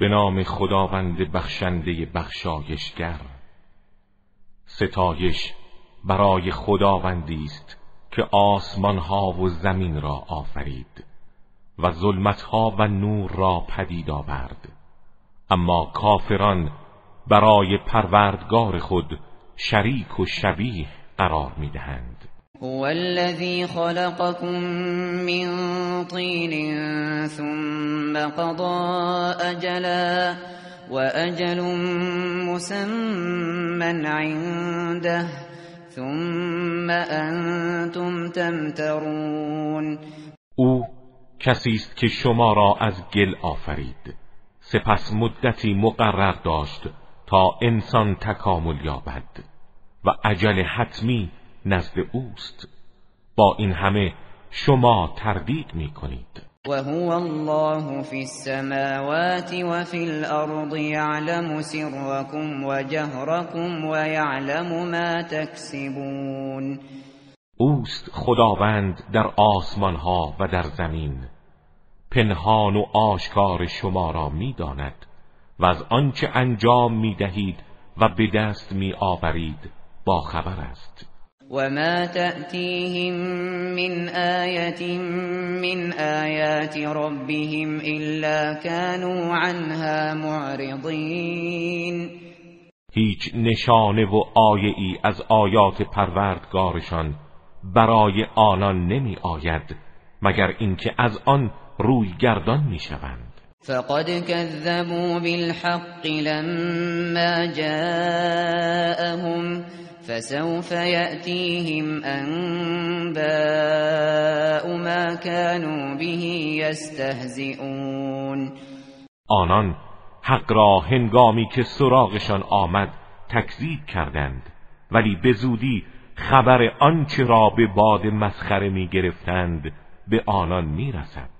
به نام خداوند بخشنده بخشایشگر. ستایش برای خداوندی است که آسمان ها و زمین را آفرید و ظلمت ها و نور را پدید آورد. اما کافران برای پروردگار خود شریک و شبیه قرار می‌دهند. هو الذي خلقكم من طين ثم قضى أجلا وأجل مسمى عنده ثم أنتم تمترون. او کسی است که شما را از گل آفرید. سپس مدتی مقرر داشت تا انسان تکامل یابد و عجل حتمی نزد اوست. با این همه شما تردید می کنید و هو الله فی السماوات و فی الارض یعلم سرکم و جهرکم و یعلم ما تکسبون. اوست خداوند در آسمان ها و در زمین. پنهان و آشکار شما را می‌داند و از آنچه انجام می دهید و به دست می آورید با خبر است. وما تأتيهم من آية من آيات ربهم إلا كانوا عنها معرضين. هیچ نشانه و آیه ای از آیات پروردگارشان برای آنان نمی آید مگر اینکه از آن روی گردان می شوند فقد كذبوا بالحق لما جاءهم فسوف يأتيهم أنباء ما كانوا به يستهزئون. آنان حق را هنگامی که سراغشان آمد تکذیب کردند ولی به زودی خبر آنچه را به باد مسخره می گرفتند به آنان می رسد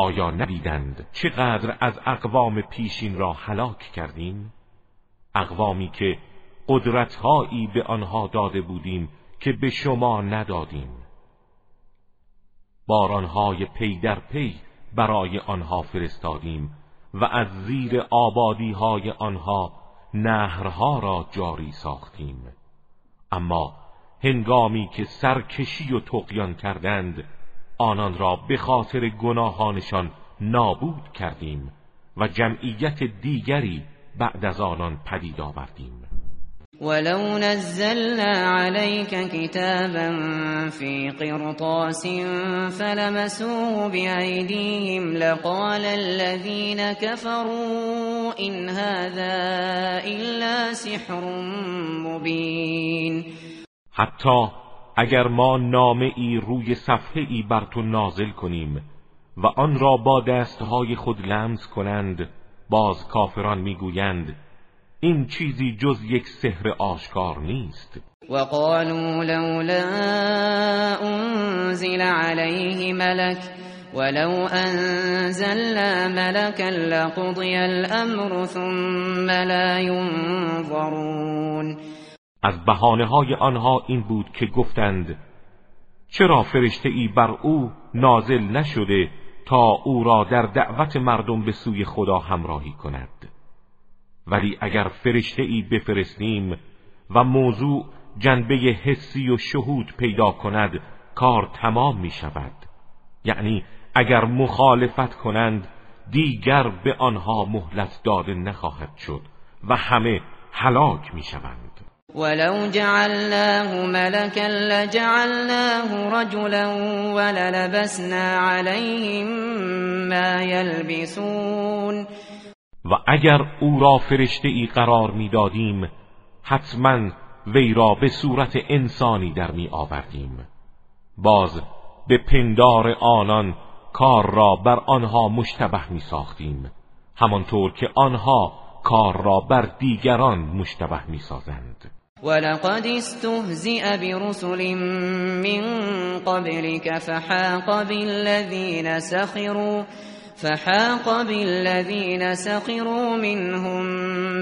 آیا ندیدند چقدر از اقوام پیشین را هلاک کردیم؟ اقوامی که قدرتهایی به آنها داده بودیم که به شما ندادیم. بارانهای پی در پی برای آنها فرستادیم و از زیر آبادی های آنها نهرها را جاری ساختیم. اما هنگامی که سرکشی و تقیان کردند آنان را به خاطر گناهانشان نابود کردیم و جمعیت دیگری بعد از آنان پدید آوردیم. ولو نزلنا عليك كتابا في قرطاس فلمسوه بأيديهم لقال الذين كفروا إن هذا إلا سحر مبين. حتی اگر ما نامه ای روی صفحه ای بر تو نازل کنیم و آن را با دستهای خود لمس کنند باز کافران می‌گویند این چیزی جز یک سحر آشکار نیست. وقالوا لولا انزل عليه ملك ولو انزلنا ملكا لقضي الامر ثم لا ينظرون. از بهانه های آنها این بود که گفتند چرا فرشته ای بر او نازل نشده تا او را در دعوت مردم به سوی خدا همراهی کند؟ ولی اگر فرشته ای بفرستیم و موضوع جنبه حسی و شهود پیدا کند کار تمام می شود یعنی اگر مخالفت کنند دیگر به آنها مهلت داده نخواهد شد و همه هلاک می شوند ولو جعلناه ملكا لجعلناه رجلا وللبسنا عليهم ما يلبسون و اگر او را فرشته ای قرار می‌دادیم حتما وی را به صورت انسانی در می آوردیم. باز به پندار آنان کار را بر آنها مشتبه می ساختیم همانطور که آنها کار را بر دیگران مشتبه می سازند. ولقد استهزئ برسل من قبلك فحاق بالذين سخروا فحاق بالذين سخروا منهم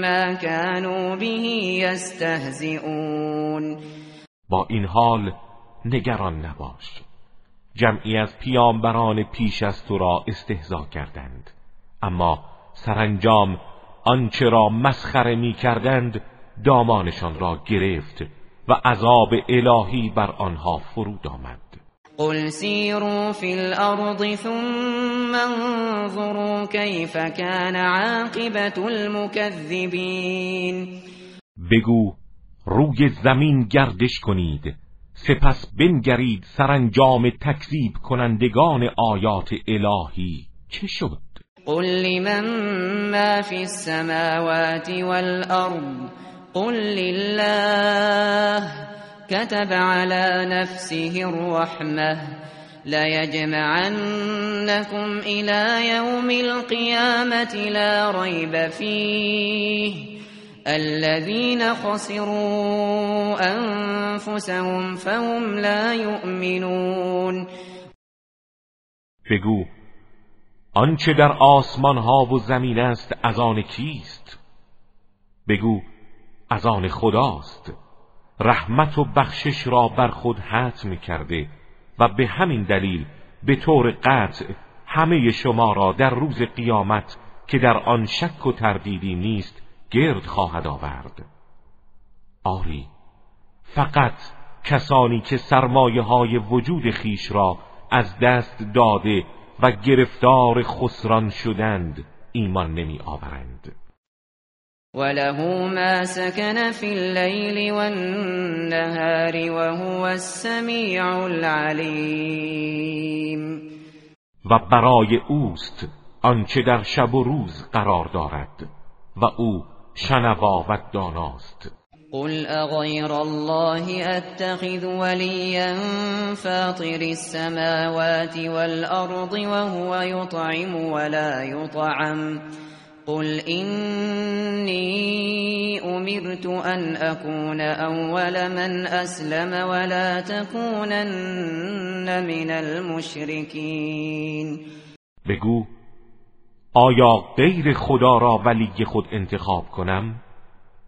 ما كانوا به يستهزئون. با این حال نگران نباش. جمعی از پیامبران پیش از تو را استهزا کردند. اما سرانجام آنچه را مسخره می کردند دامانشان را گرفت و عذاب الهی بر آنها فرود آمد. قل سیروا فی الارض ثم انظروا کیف کان عاقبت المكذبین بگو روی زمین گردش کنید سپس بنگرید سرانجام تکذیب کنندگان آیات الهی. چه شد؟ قل لمن ما فی السماوات والارض؟ قل لله كتب على نفسه الرحمة. ليجمعنكم إلى يوم القيامة لا ريب فيه. الذين خسروا أنفسهم فهم لا يؤمنون. بگو آنچه در آسمان ها و زمین است از آن کیست بگو از آن خداست. رحمت و بخشش را بر خود حتم کرده و به همین دلیل به طور قطع همه شما را در روز قیامت که در آن شک و تردیدی نیست گرد خواهد آورد. آری فقط کسانی که سرمایه های وجود خیش را از دست داده و گرفتار خسران شدند ایمان نمی آورند وله ما سكن في الليل والنهار وهو السميع العليم و برای اوست آنچه در شب و روز قرار دارد و أو شنوا و داناست. قل اغير الله اتخذ وليا فاطر السماوات والارض وهو يطعم ولا يطعم قل إني أمرت أن أكون أول من أسلم ولا تكونن من المشركين. بگو آیا غیر خدا را ولی خود انتخاب کنم؟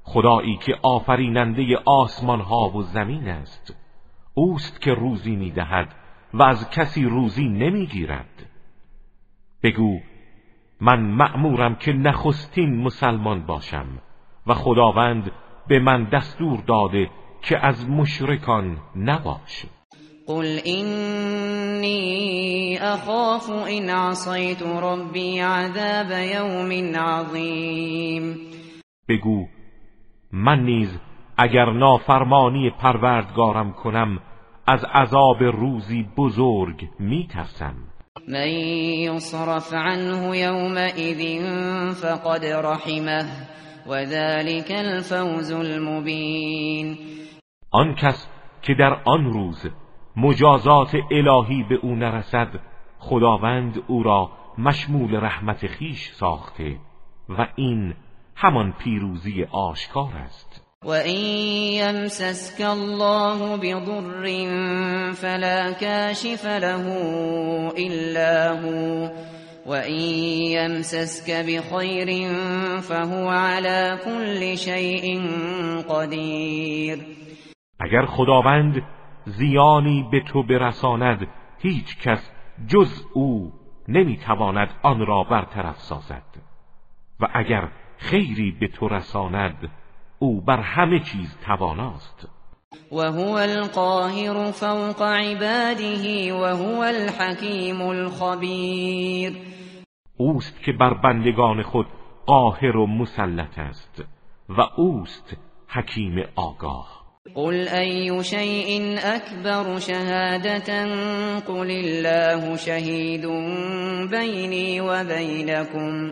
خدایی که آفریننده آسمان ها و زمین است اوست که روزی می‌دهد و از کسی روزی نمی‌گیرد. بگو من مأمورم که نخستین مسلمان باشم و خداوند به من دستور داده که از مشرکان نباش. قل اینی اخاف این عصیت ربی عذاب یوم عظیم بگو من نیز اگر نافرمانی پروردگارم کنم از عذاب روزی بزرگ میترسم. من يصرف عنه يومئذ فقد رحمه وذلك الفوز المبين. آن کس که در آن روز مجازات الهی به او نرسد خداوند او را مشمول رحمت خیش ساخته و این همان پیروزی آشکار است. وَإِن يَمْسَسْكَ اللَّهُ بِضُرٍّ فَلَا كَاشِفَ لَهُ إِلَّا هُوَ وَإِن يَمْسَسْكَ بِخَيْرٍ فَهُوَ عَلَى كُلِّ شَيْءٍ قَدِيرٌ. اگر خداوند زیانی به تو برساند هیچ کس جز او نمی‌تواند آن را برطرف سازد و اگر خیری به تو رساند او بر همه چیز تواناست. وهو القاهر فوق عباده وهو الحكيم الخبير اوست که بر بندگان خود قاهر و مسلط است و اوست حکیم آگاه. قل أي شيء أكبر شهادة قل الله شهيد بيني وبينكم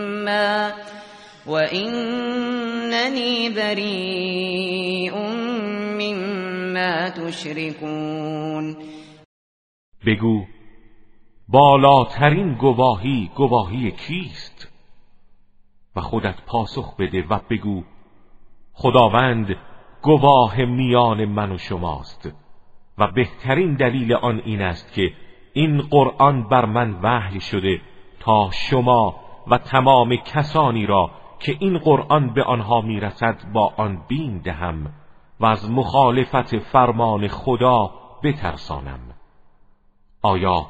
وإنني بريء مما تشركون بگو بالاترین گواهی گواهی کیست؟ و خودت پاسخ بده و بگو خداوند گواه میان من و شماست و بهترین دلیل آن این است که این قرآن بر من وحی شده تا شما و تمام کسانی را که این قرآن به آنها می‌رسد با آن بین دهم و از مخالفت فرمان خدا بترسانم. آیا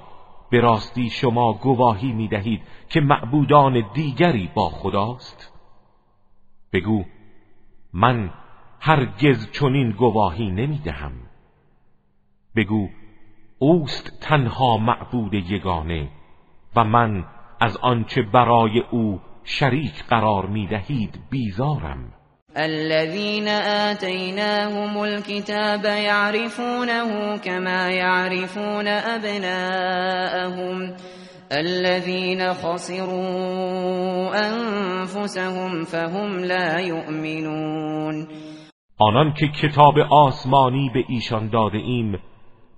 به راستی شما گواهی می دهید که معبودان دیگری با خداست؟ بگو من هرگز چنین گواهی نمی دهم بگو اوست تنها معبود یگانه و من از آنچه برای او شریک قرار می دهید بیزارم. الذين آتيناهم الكتاب يعرفونه كما يعرفون أبناءهم. الذين خسروا أنفسهم فهم لا يؤمنون. آنان که کتاب آسمانی به ایشان داده ایم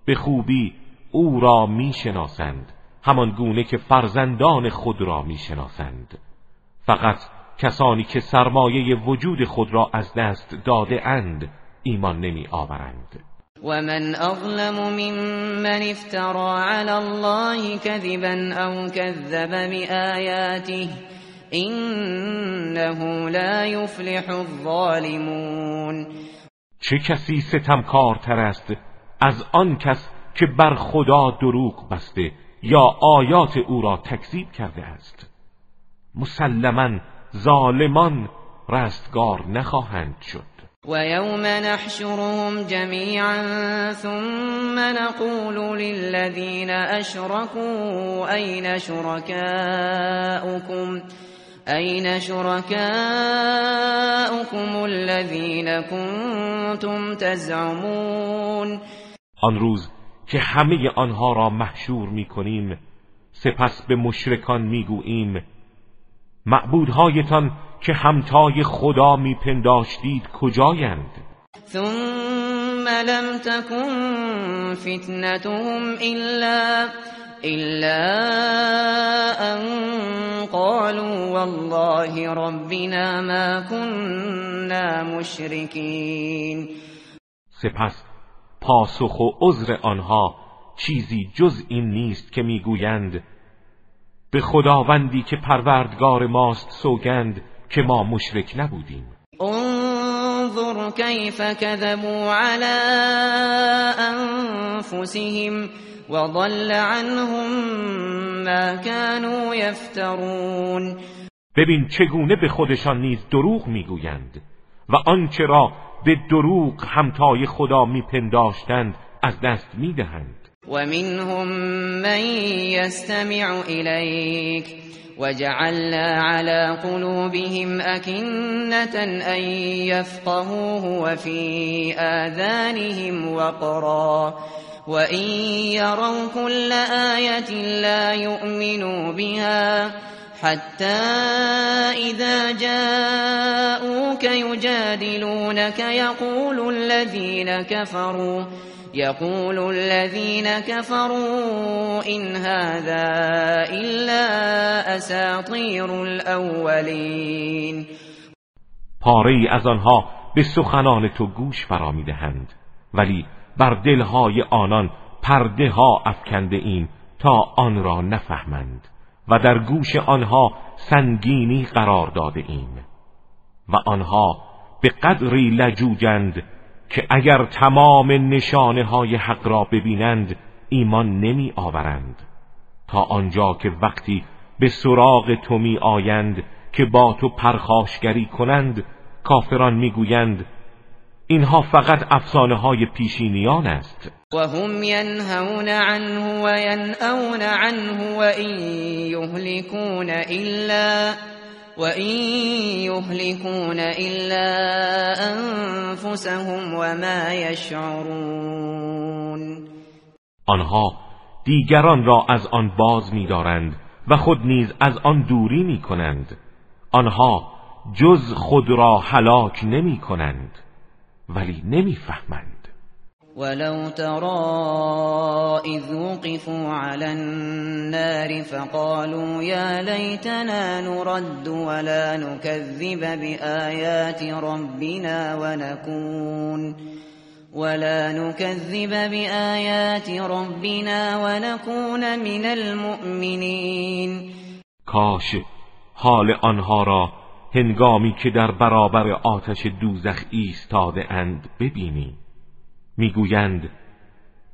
به خوبی او را می‌شناسند. همان گونه که فرزندان خود را می‌شناسند. فقط کسانی که سرمایه وجود خود را از دست داده اند ایمان نمی آورند و من اظلم ممن افترا علی الله كذبا او كذب بآیاته انه لا یفلح الظالمون. چه کسی ستمکارتر است از آن کس که بر خدا دروغ بسته یا آیات او را تکذیب کرده است. مسلما ظالمان رستگار نخواهند شد. و یوم نحشرهم جمیعا ثم نقول للذین اشركوا این شركاؤكم؟ این شركاؤكم الذين كنتم تزعمون؟ آن روز که همه آنها را محشور می کنیم سپس به مشرکان می‌گوییم معبودهایتان که همتای خدا میپنداشتید کجایند؟ ثم لم تكن فتنتهم الا الا ان قالوا والله ربنا ما كنا مشرکین. سپس پاسخ و عذر آنها چیزی جز این نیست که می‌گویند به خداوندی که پروردگار ماست سوگند که ما مشرک نبودیم. انظر کیف کذبوا على انفسهم وضل عنهم ما كانوا یفترون. ببین چگونه به خودشان نیز دروغ می‌گویند و آنچه را به دروغ همتای خدا میپنداشتند از دست می‌دهند. ومنهم من يستمع إليك وجعلنا على قلوبهم أكنة أن يفقهوه وفي آذانهم وقرا وإن يروا كل آية لا يؤمنوا بها حتى إذا جاءوك يجادلونك يقول الذين كفروا يقول الذين كفروا إن هذا إلا أساطير الأولين. پاره از آنها به سخنان تو گوش فرا می‌دهند ولی بر دلهای آنان پرده ها افکنده این تا آن را نفهمند. و در گوش آنها سنگینی قرار داده ایم و آنها به قدری لجوجند که اگر تمام نشانه های حق را ببینند ایمان نمی آورند تا آنجا که وقتی به سراغ تو می آیند که با تو پرخاشگری کنند کافران می‌گویند اینها فقط افسانه های پیشینیان است. و هم ینهون عنه و ینأون عنه و این یهلکون الا و این یهلکون الا انفسهم و ما یشعرون. آنها دیگران را از آن باز می‌دارند و خود نیز از آن دوری می‌کنند. آنها جز خود را هلاک نمی کنند ولی نمیفهمند. ولو ترى اذ وقفوا على النار فقالوا يا ليتنا نرد ولا نكذب بآيات ربنا ونكون ولا نكذب بآيات ربنا ونكون من المؤمنين. کاش حال آنها را هنگامی که در برابر آتش دوزخ ایستاده اند ببینی. می‌گویند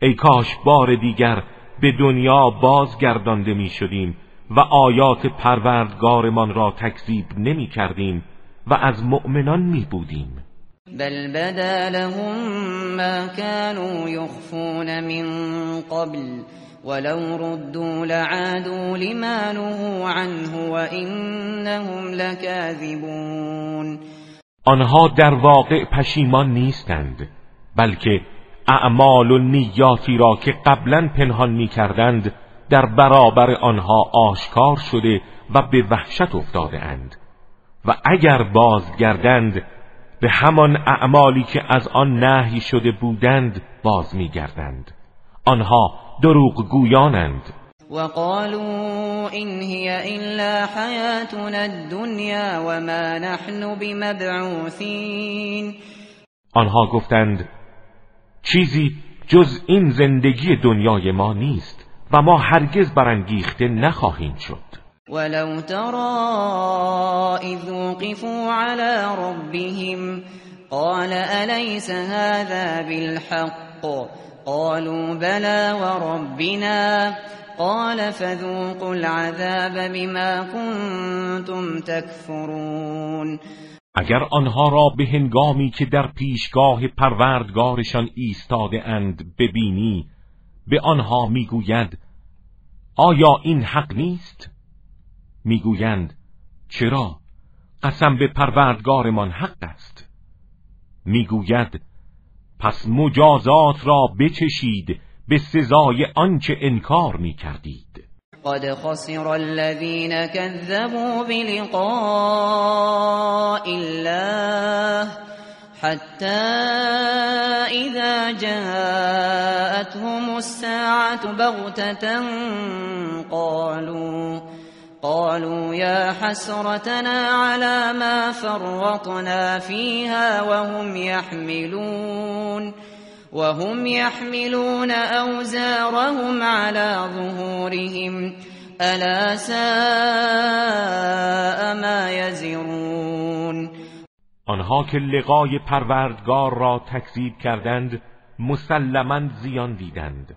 ای کاش بار دیگر به دنیا بازگردانده می شدیم و آیات پروردگارمان را تکذیب نمی کردیم و از مؤمنان می بودیم بل بدا لهم ما كانوا يخفون من قبل ولو ردوا لعادوا لما نهوا عنه وانهم لكاذبون آنها در واقع پشیمان نیستند بلکه اعمال و نیاتی را که قبلا پنهان می کردند در برابر آنها آشکار شده و به وحشت افتاده اند و اگر بازگردند به همان اعمالی که از آن نهی شده بودند باز میگردند. آنها دروغ گویانند وقالوا إن هي إلا حياتنا الدنيا وما نحن بمبعوثين. آنها گفتند چیزی جز این زندگی دنیای ما نیست و ما هرگز برانگیخته نخواهیم شد. ولو ترى إذ وقفوا على ربهم قال أليس هذا بالحق؟ قالوا بلى وربنا قال فذوقوا العذاب بما كنتم تكفرون اگر آنها را به هنگامی که در پیشگاه پروردگارشان ایستاده اند ببینی به آنها می‌گوید آیا این حق نیست؟ می‌گویند چرا؟ قسم به پروردگارمان حق است می‌گوید پس مجازات را بچشید به سزای آنچه انکار می کردید قد خسر الذين كذبوا بلقاء الله حتى إذا جاءتهم الساعة بغتة قالوا قالوا يا حسرتنا على ما فرطنا فيها وهم يحملون وهم يحملون أوزارهم على ظهورهم ألا ساء ما يزرون. آنها که لقای پروردگار را تکذیب کردند مسلما زیان دیدند.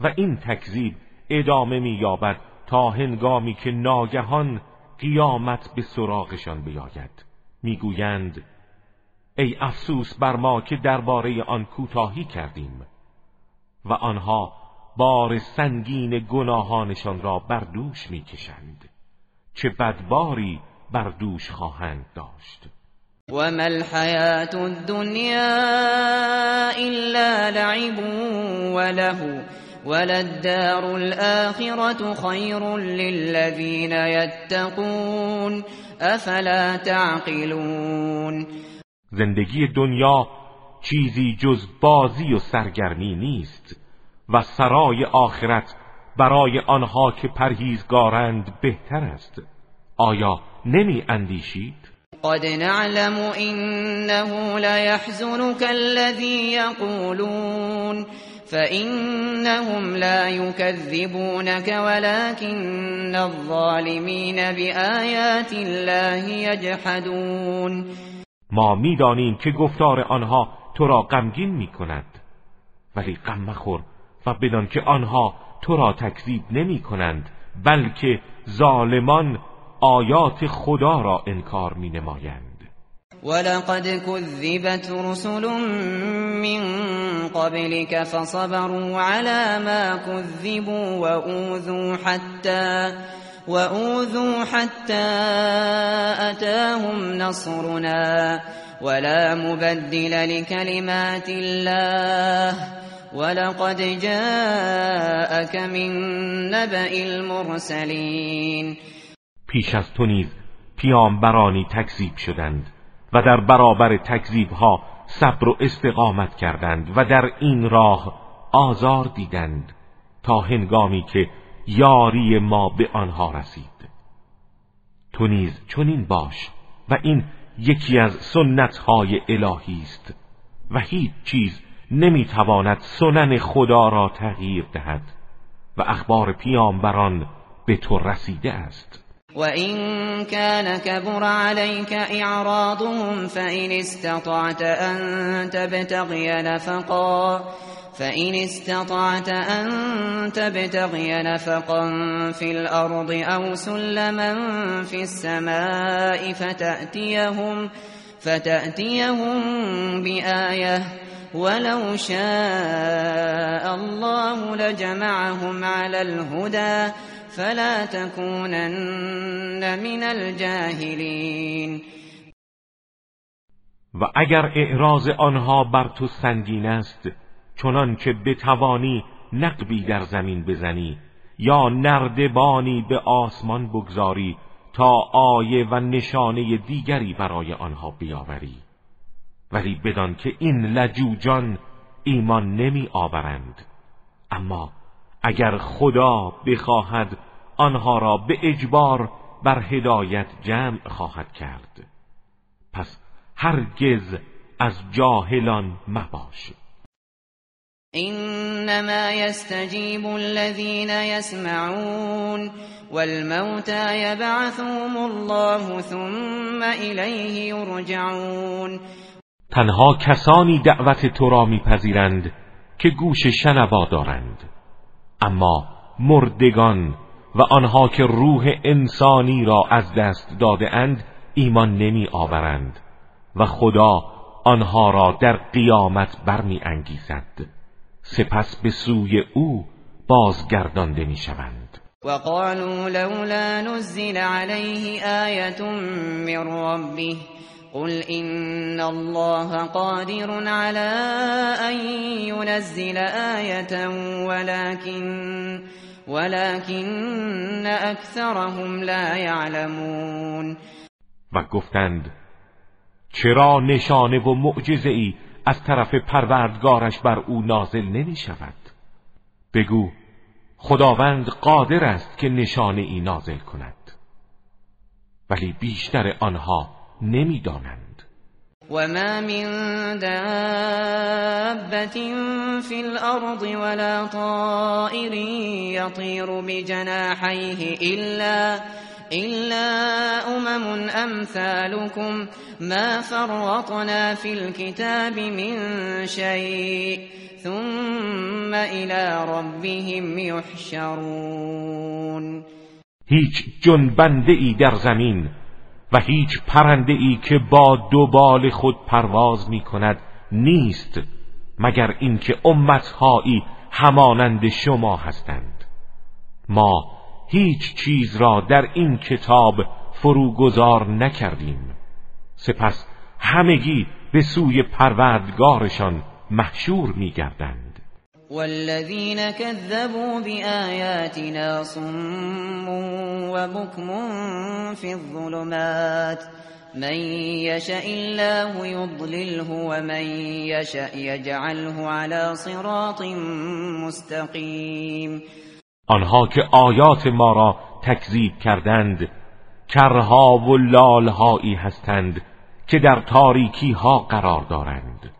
و این تکذیب ادامه می‌یابد. تا هنگامی که ناگهان قیامت به سراغشان بیاید. می‌گویند ای افسوس بر ما که درباره آن کوتاهی کردیم و آنها بار سنگین گناهانشان را بر دوش می‌کشند. چه بدباری بر دوش خواهند داشت. و ما الحیات الدنیا الا لعب و له وللدار الآخرة خير للذين يتقون افلا تعقلون زندگی دنیا چیزی جز بازی و سرگرمی نیست و سرای آخرت برای آنها که پرهیزگارند بهتر است آیا نمی اندیشید؟ قد نعلم انه لا يحزنك الذي يقولون فإنهم لا يكذبونك ولكن الظالمين بآيات الله يجحدون ما می‌دانیم که گفتار آنها تو را غمگین می کند ولی غم مخور و بدان که آنها تو را تکذیب نمی کنند بلکه ظالمان آیات خدا را انکار می نمایند ولقد كذبت رسل من قبلك فصبروا على ما كذبوا وأوذوا حتى وأوذوا حتى أتاهم نصرنا ولا مبدل لكلمات الله ولقد جاءك من نبأ المرسلين. پیش از تو نیز پیامبرانی تکذیب شدند. و در برابر تکذیب ها صبر و استقامت کردند و در این راه آزار دیدند تا هنگامی که یاری ما به آنها رسید. تو نیز چنین باش و این یکی از سنت های الهی است و هیچ چیز نمی‌تواند سنن خدا را تغییر دهد و اخبار پیامبران به تو رسیده است. وإن كان كبر عليك إعراضهم فإن استطعت أن تبتغي نفقا فإن استطعت أن تبتغي نفقا في الأرض أو سلما في السماء فتأتيهم فتأتيهم بآية ولو شاء الله لجمعهم على الهدى فلا تكونن من الجاهلین. و اگر اعراض آنها بر تو سنگین است چنان که بتوانی نقبی در زمین بزنی یا نردبانی به آسمان بگذاری تا آیه و نشانه دیگری برای آنها بیاوری. ولی بدان که این لجوجان ایمان نمی آورند. اما اگر خدا بخواهد آنها را به اجبار بر هدایت جمع خواهد کرد. پس هرگز از جاهلان مباش. انما يستجيب الذين يسمعون والموتى يبعثهم الله ثم الیه یرجعون. تنها کسانی دعوت تو را میپذیرند که گوش شنوا دارند. اما مردگان و آنها که روح انسانی را از دست داده اند ایمان نمی آورند و خدا آنها را در قیامت برمی انگیزد. سپس به سوی او بازگردانده می شوند. وقالوا لولا نزل عليه آية من ربه قل إن الله قادر على أن ينزل آية ولكن ولكن اکثرهم لا يعلمون. و گفتند چرا نشانه و معجزه ای از طرف پروردگارش بر او نازل نمی شود بگو خداوند قادر است که نشانه ای نازل کند. ولی بیشتر آنها نمیدانند. وما من دابة في الأرض ولا طائر يطير بجناحيه إلا إلا أمم أمثالكم ما فرطنا في الكتاب من شيء ثم إلى ربهم يحشرون. هیچ جنبنده ای در زمین و هیچ پرنده ای که با دو بال خود پرواز می کند نیست مگر اینکه امتهایی همانند شما هستند. ما هیچ چیز را در این کتاب فروگذار نکردیم. سپس همگی به سوی پروردگارشان محشور میگردند. والذين كذبوا بآياتنا صم وبكم في الظلمات من يشاء الله يضلله ومن يشاء يجعله على صراط مستقیم آنها که آیات ما را تکذیب کردند کرها و لالهایی هستند که در تاریکی ها قرار دارند.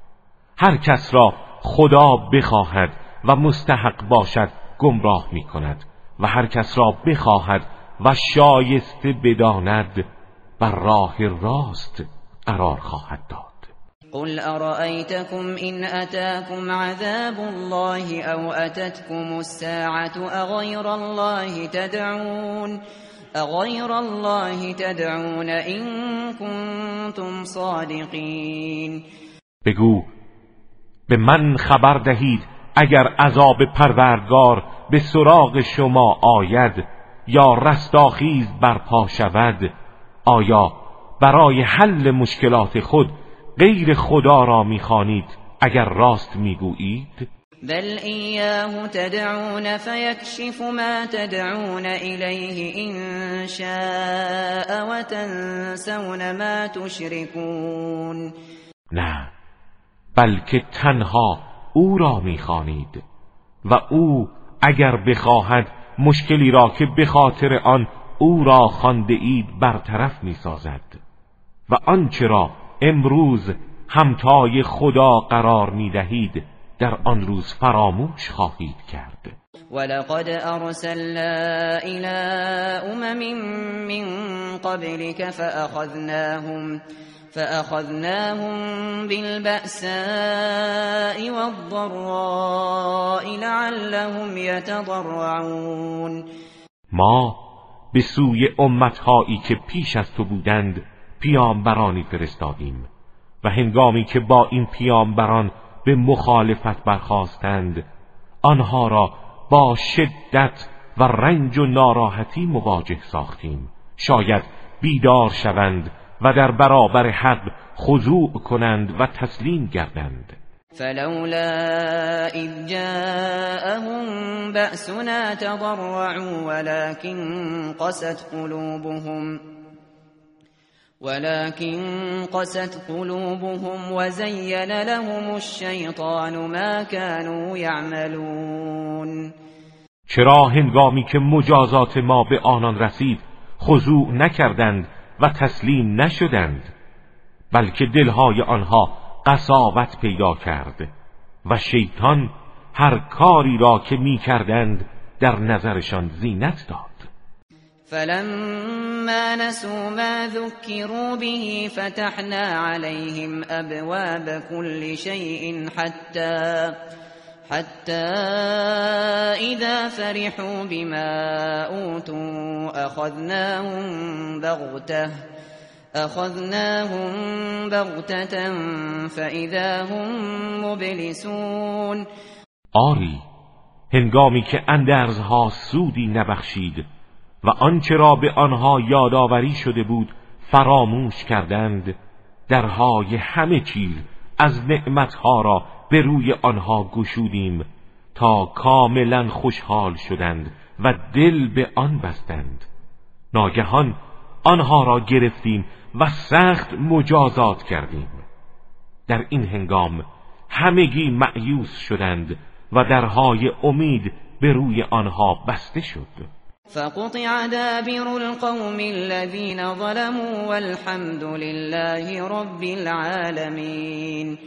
هر کس را خدا بخواهد و مستحق باشد گمراه می کند و هر کس را بخواهد و شایسته بداند بر راه راست قرار خواهد داد. قل أرأيتكم إن أتاكم عذاب الله أو أتتكم الساعة أغير الله تدعون؟ أغير الله تدعون إن كنتم صادقين. بگو به من خبر دهید اگر عذاب پروردگار به سراغ شما آید یا رستاخیز برپا شود آیا برای حل مشکلات خود غیر خدا را می‌خوانید اگر راست می‌گویید؟ بل ایاه تدعون فیکشف ما تدعون الیه ان شاء و تنسون ما تشركون نه بلکه تنها او را می‌خوانید. و او اگر بخواهد مشکلی را که به خاطر آن او را خانده اید برطرف می‌سازد. و آنچه را امروز همتای خدا قرار می‌دهید در آن روز فراموش خواهید کرد. ولقد ارسلنا الى امم من قبلك فاخذناهم فأخذناهم بالبأساء والضراء لعلهم يتضرعون. ما به سوی امتهایی که پیش از تو بودند پیامبرانی فرستادیم و هنگامی که با این پیامبران به مخالفت برخواستند آنها را با شدت و رنج و ناراحتی مواجه ساختیم. شاید بیدار شوند و در برابر حق خضوع کنند و تسلیم گردند. فلولا اذ جاءهم بأسنا تضرعوا ولكن قست قلوبهم ولكن قست قلوبهم وزين لهم الشيطان ما كانوا يعملون. چرا هنگامی که مجازات ما به آنان رسید خضوع نکردند و تسلیم نشدند بلکه دلهای آنها قصاوت پیدا کرد و شیطان هر کاری را که می کردند در نظرشان زینت داد. فلما نسوا ما ذكروا به فتحنا عليهم ابواب كل شيء حتى حتى إذا فرحوا بما أوتوا أخذناهم بغتة أخذناهم بغتة فإذا هم مبلسون. آری هنگامی که اندرزها سودی نبخشید و آنچه را به آنها یادآوری شده بود فراموش کردند درهای همه چیز از نعمتها را به روی آنها گشودیم تا کاملا خوشحال شدند و دل به آن بستند. ناگهان آنها را گرفتیم و سخت مجازات کردیم. در این هنگام همگی معیوس شدند و درهای امید به روی آنها بسته شد. فقطع دابر القوم الذين ظلموا والحمد لله رب العالمين.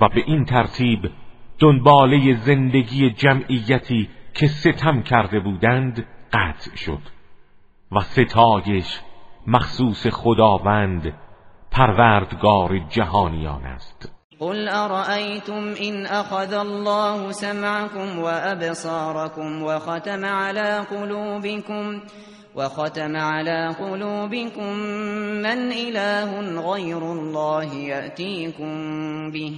و به این ترتیب دنباله زندگی جمعیتی که ستم کرده بودند قطع شد و ستایش مخصوص خداوند پروردگار جهانیان است. قل أرأيتم إن أخذ الله سمعكم وأبصاركم وختم على قلوبكم وختم على قلوبكم من إله غير الله يأتيكم به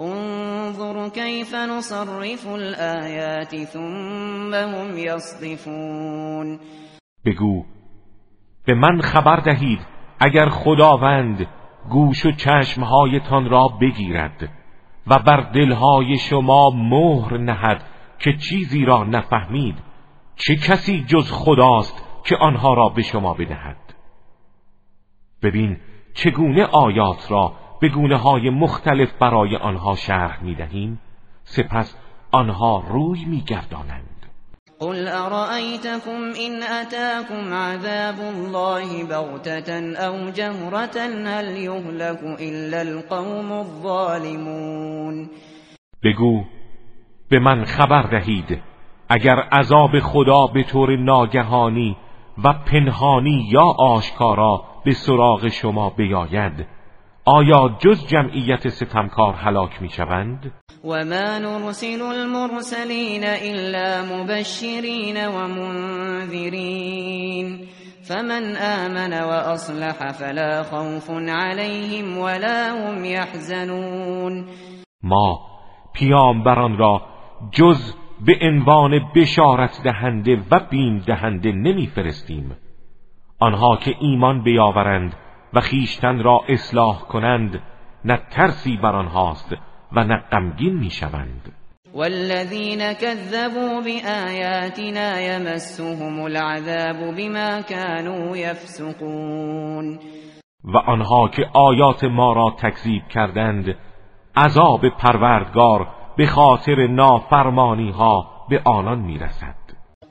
انظر كيف نصرف الآيات ثم هم يصدفون. بگو به من خبر دهید اگر خداوند گوش و چشمهایتان را بگیرد و بر دلهای شما مهر نهد که چیزی را نفهمید چه کسی جز خداست که آنها را به شما بدهد؟ ببین چگونه آیات را به گونه های مختلف برای آنها شرح می دهیم سپس آنها روی می گردانند قل أرأيتكم إن أتاكم عذاب الله بغتة أو جهرة هل يهلك إلا القوم الظالمون؟ بگو به من خبر دهید اگر عذاب خدا به طور ناگهانی و پنهانی یا آشکارا به سراغ شما بیاید آیا جز جمعیت ستمکار هلاک می شوند؟ و ما نرسل المرسلین الا مبشرین و منذرین فمن آمن و اصلح فلا خوف علیهم ولا هم یحزنون ما پیامبران را جز به عنوان بشارت دهنده و بیم دهنده نمیفرستیم آنها که ایمان بیاورند و خیشتن را اصلاح کنند نه ترسی بر آنهاست و نه غمگین می‌شوند. والذین كذبوا بآیاتنا یمسهم العذاب بما كانوا یفسقون. و آنها که آیات ما را تکذیب کردند عذاب پروردگار به خاطر نافرمانی ها به آنان می‌رسد.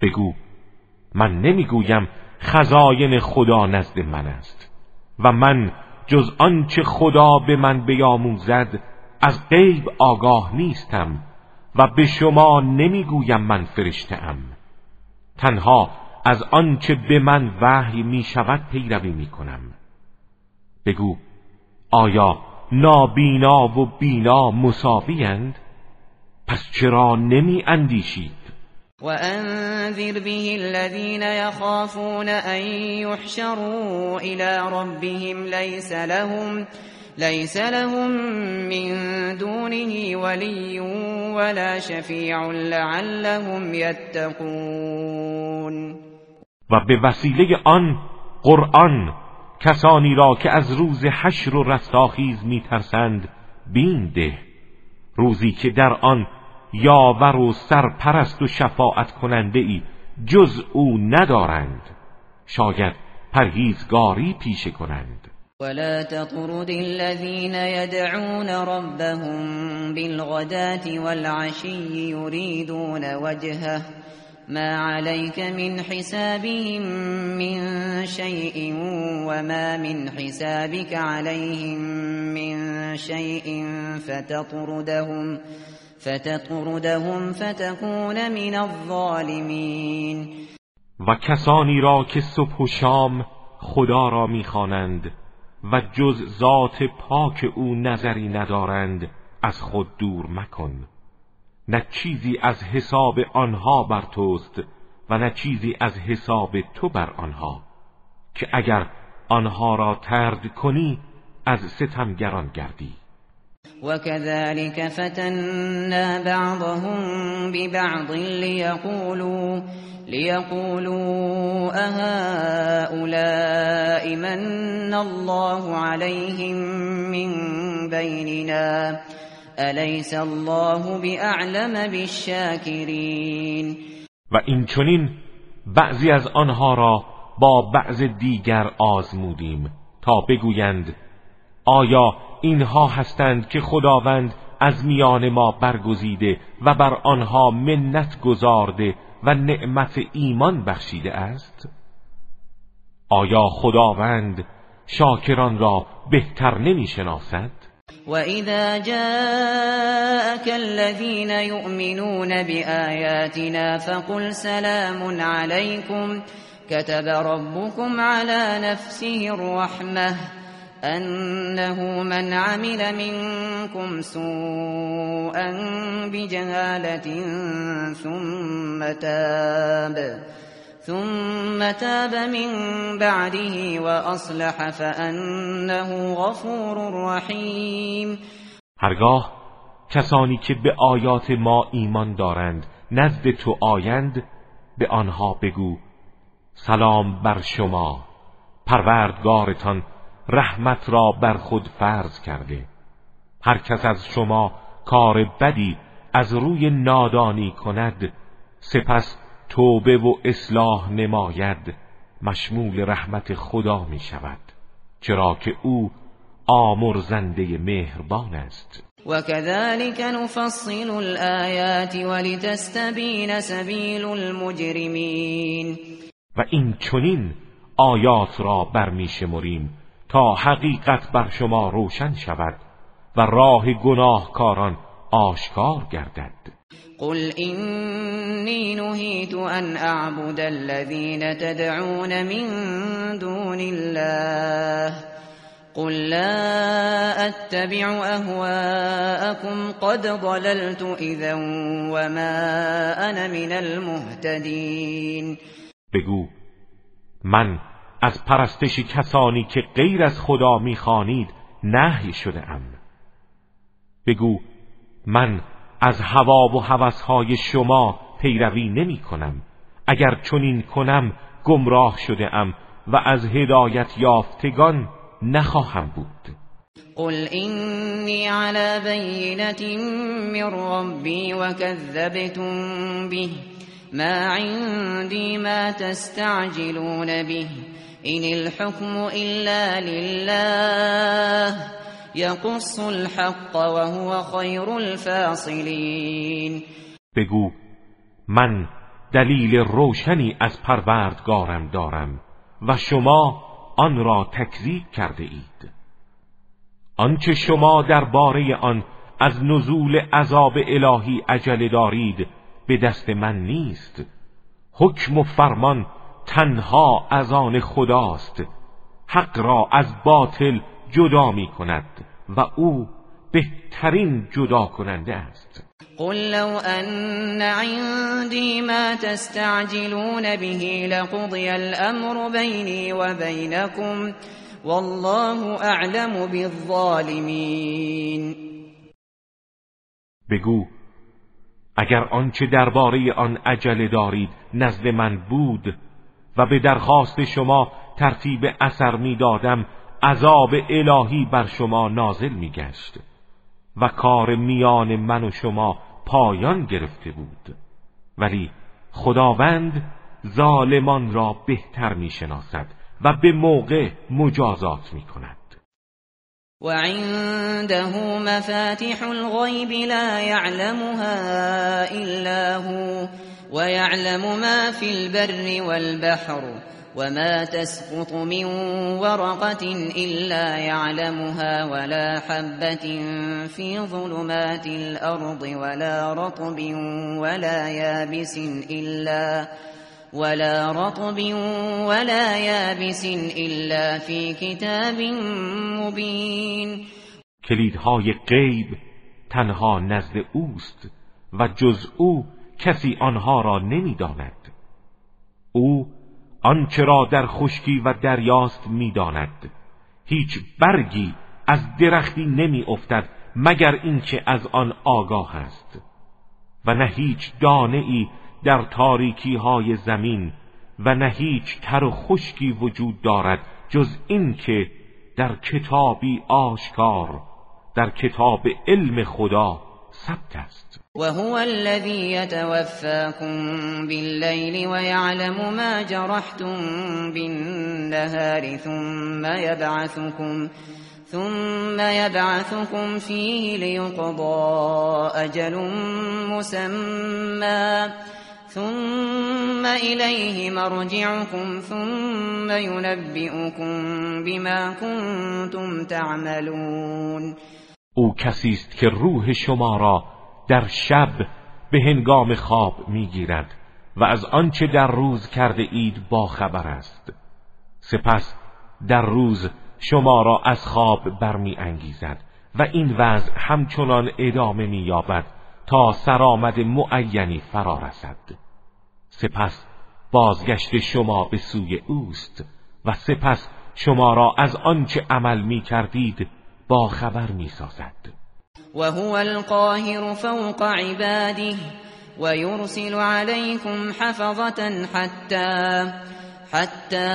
بگو من نمی‌گویم خزاین خدا نزد من است و من جز آنچه خدا به من بیاموزد از غیب آگاه نیستم و به شما نمی‌گویم من فرشته ام تنها از آنچه به من وحی می شود پیروی می کنم بگو آیا نابینا و بینا مساوی پس چرا نمی اندیشید وأنذر به الذين يخافون أن يحشروا إلى ربهم ليس لهم ليس لهم من دونه ولي ولا شفيع لعلهم يتقون. و به وسیله آن قرآن کسانی را که از روز حشر و رستاخیز میترسند بین ده. روزی که در آن یاور و سرپرست و شفاعت کننده ای جز او ندارند. شاید پرهیزگاری پیشه کنند. ولا تطرد الذين يدعون ربهم بالغداة والعشي يريدون وجهه. ما عليك من حسابهم من شيء وما من حسابك عليهم من شيء فتطردهم فتطردهم فتكون من الظالمین. و کسانی را که صبح و شام خدا را می‌خوانند و جز ذات پاک او نظری ندارند از خود دور مکن. نه چیزی از حساب آنها بر توست و نه چیزی از حساب تو بر آنها که اگر آنها را ترد کنی از ستمگران گردی. وكذلك فتنا بعضهم ببعض ليقولوا ليقولوا أهؤلاء من الله عليهم من بيننا؟ أليس الله بأعلم بالشاكرين؟ و این بعضی از آنها را با بعض دیگر آزمودیم تا بگویند آیا اینها هستند که خداوند از میان ما برگزیده و بر آنها منت گذارده و نعمت ایمان بخشیده است؟ آیا خداوند شاکران را بهتر نمی شناسد اذا جاءك الذين يؤمنون بآياتنا فقل سلام عليكم كتب ربكم على نفسه الرحمه أنه من عمل منكم سوءا بجهالة ثم تاب. ثم تاب من بعده وأصلح فأنه غفور رحیم هرگاه کسانی که به آیات ما ایمان دارند نزد تو آیند به آنها بگو سلام بر شما پروردگارتان رحمت را بر خود فرض کرده. هر کس از شما کار بدی از روی نادانی کند سپس توبه و اصلاح نماید مشمول رحمت خدا می شود. چرا که او آمرزنده مهربان است. وكذلك نفصل الآيات ولتستبین سبیل المجرمین و این چنین آیات را برمیشمریم. تا حقیقت بر شما روشن شود و راه گناهکاران آشکار گردد. قل إني نهيت أن أعبد الذين تدعون من دون الله. قل لا أتبع أهواءكم. قد ضللت إذا وما أنا من المهتدين. بگو من از پرستش کسانی که غیر از خدا می‌خوانید نهی شده ام. بگو من از هوا و هوسهای شما پیروی نمی کنم اگر چنین کنم گمراه شده ام و از هدایت یافتگان نخواهم بود. قل اینی على بینت من ربی و کذبتم به. ما عندي ما تستعجلون به. این الحكم الا لله. یقص الحق وهو خیر الفاصلین بگو من دلیل روشنی از پروردگارم دارم و شما آن را تکذیب کرده اید. آنچه شما درباره آن از نزول عذاب الهی عجله دارید به دست من نیست. حکم و فرمان تنها از آن خداست. حق را از باطل جدا می کند و او بهترین جدا کننده است. قل لو ان عندي ما تستعجلون به لقضي الامر بيني وبينكم والله اعلم بالظالمين. بگو اگر آنچه درباره آن عجله دارید نزد من بود و به درخواست شما ترتیب اثر می‌دادم عذاب الهی بر شما نازل میگشت و کار میان من و شما پایان گرفته بود. ولی خداوند ظالمان را بهتر می‌شناسد و به موقع مجازات می‌کند. وعنده مفاتح الغيب لا يعلمها إلا هو. ويعلم ما في البر والبحر وما تسقط من ورقة إلا يعلمها ولا حبة في ظلمات الأرض ولا رطب ولا يابس إلا ولا رطب ولا يابس إلا في كتاب مبين. کلیدهای غیب تنها نزد اوست و جز أو کسی آنها را نمی‌داند. او آنچه را در خشکی و دریاست می‌داند. هیچ برگی از درختی نمی افتد مگر اینکه از آن آگاه است. و نه هیچ دانه ای در تاریکی های زمین و نه هیچ تر و خشکی وجود دارد جز اینکه در کتابی آشکار در کتاب علم خدا ثبت است. و هو الذی یتوفاکم باللیل و یعلم ما جرحتم بالنهار ثم یبعثکم ثم يبعثكم فيه ليقضى أجل مسمى ثم إليه مرجعكم ثم ينبئكم بما كنتم تعملون. أو کسی است که روح شما را در شب به هنگام خواب می‌گیرد و از آنچه در روز کرده اید با خبر است. سپس در روز شما را از خواب برمی انگیزد و این وضع همچنان ادامه می یابد تا سرآمد معینی فرا رسد. سپس بازگشت شما به سوی اوست و سپس شما را از آنچه عمل می کردید با خبر می سازد و هو القاهر فوق عباده و یرسل علیکم حفظة حتی حتى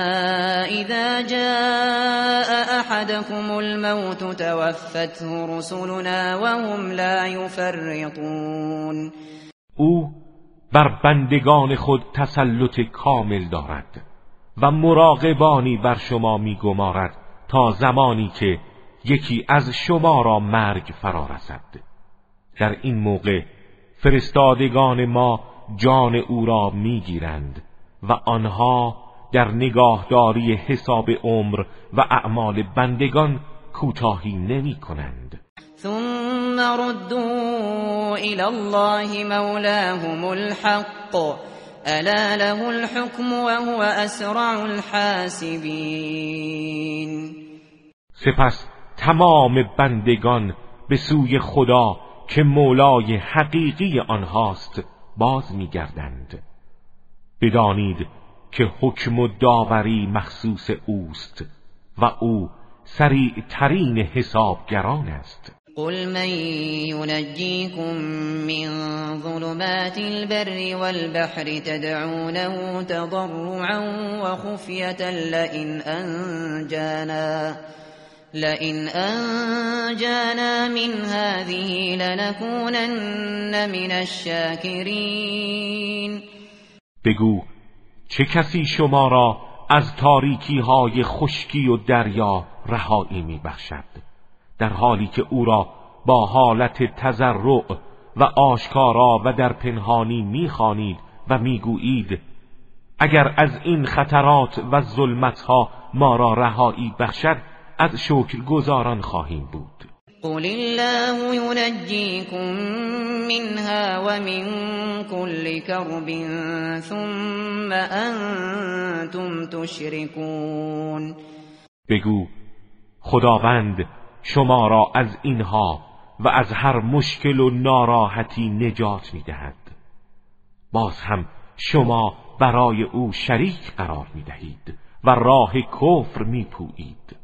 إذا جاء أحدكم الموت توفته رسلنا وهم لا يفرطون. او بر بندگان خود تسلط کامل دارد و مراقبانی بر شما میگمارد تا زمانی که یکی از شما را مرگ فرا رسد. در این موقع فرستادگان ما جان او را می‌گیرند و آنها در نگاهداری حساب عمر و اعمال بندگان کوتاهی نمی کنند. ثم ردوا الى الله مولاهم الحق. الا له الحكم وهو اسرع الحاسبین سپس تمام بندگان به سوی خدا که مولای حقیقی آنهاست باز میگردند. بدانید که حکم و داوری مخصوص اوست و او سریع ترین حسابگران است. قل من ينجيكم من ظلمات البر والبحر تدعونه تضرعا وخفية لئن أنجانا لئن أنجانا من هذه لنكونن من الشاكرين. بگو چه کسی شما را از تاریکی های خشکی و دریا رهایی می بخشد در حالی که او را با حالت تزرع و آشکارا و در پنهانی می‌خوانید و می‌گویید اگر از این خطرات و ظلمتها ما را رهایی بخشد از شکر گزاران خواهیم بود. قل الله ينجيكم منها ومن كل كرب ثم انتم تشركون. بگو خداوند شما را از اینها و از هر مشکل و ناراحتی نجات می‌دهد. باز هم شما برای او شریک قرار می‌دهید و راه کفر میپویید.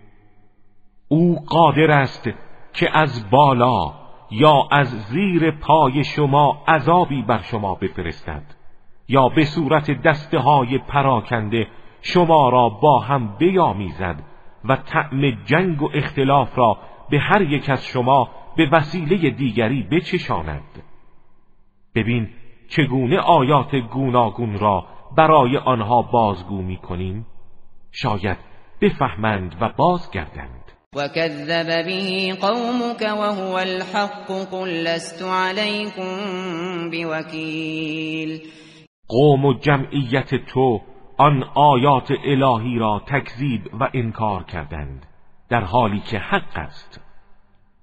او قادر است که از بالا یا از زیر پای شما عذابی بر شما بفرستد یا به صورت دسته های پراکنده شما را با هم بیامیزد و طعم جنگ و اختلاف را به هر یک از شما به وسیله دیگری بچشاند. ببین چگونه آیات گوناگون را برای آنها بازگو می کنیم شاید بفهمند و بازگردند. وكذب به قومك وهو الحق قل لست عليكم بوكيل. قوم و جمعیت تو آن آیات الهی را تکذیب و انکار کردند در حالی که حق است.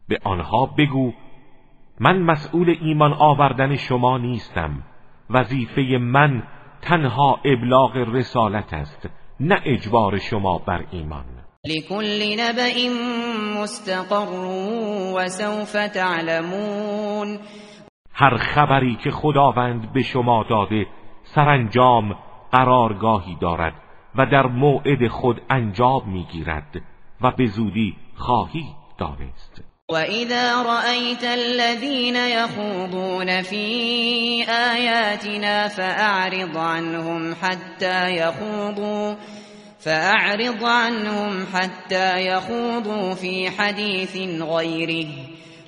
به آنها بگو من مسئول ایمان آوردن شما نیستم وظیفه من تنها ابلاغ رسالت است نه اجبار شما بر ایمان. لكل نبأ مستقر وسوف تعلمون. هر خبری که خداوند به شما داده سرانجام قرارگاهی دارد و در موعد خود انجام می‌گیرد و به زودی خواهی دانست. وَإِذَا رَأَيْتَ الَّذِينَ يَخُوضُونَ فِي آيَاتِنَا فَأَعْرِضْ عَنْهُمْ حَتَّى يَخُوضُوا. فأعرض عنهم حتى يخوضوا في حديث غيره.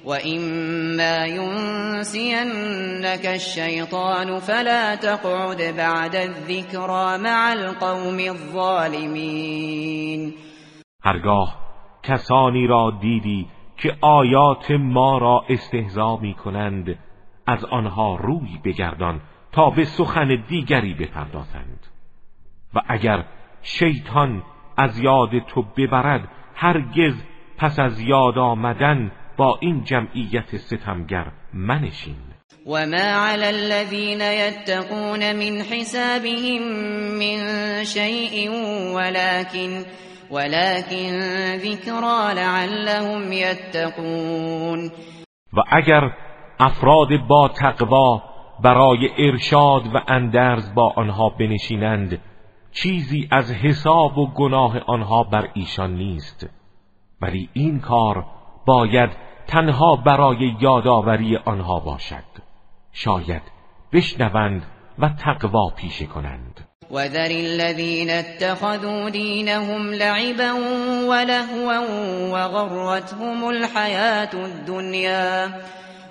وإما ينسينك الشيطان فلا تقعد بعد الذكرى مع القوم الظالمين. هرگاه کسانی را دیدی که آیات ما را استهزا می کنند از آنها روی بگردان تا به سخن دیگری بپردازند. و اگر شیطان از یاد تو ببرد هرگز پس از یاد آمدن با این جمعیت ستمگر منشین. وما على الذين يتقون من حسابهم من شيء ولكن ولكن ذكرى لعلهم يتقون. و اگر افراد با تقوا برای ارشاد و اندرز با آنها بنشینند چیزی از حساب و گناه آنها بر ایشان نیست. ولی این کار باید تنها برای یادآوری آنها باشد. شاید بشنوند و تقوا پیشه کنند. وذر الذين اتخذوا دينهم لعبا ولهوا وغرتهم الحياة الدنيا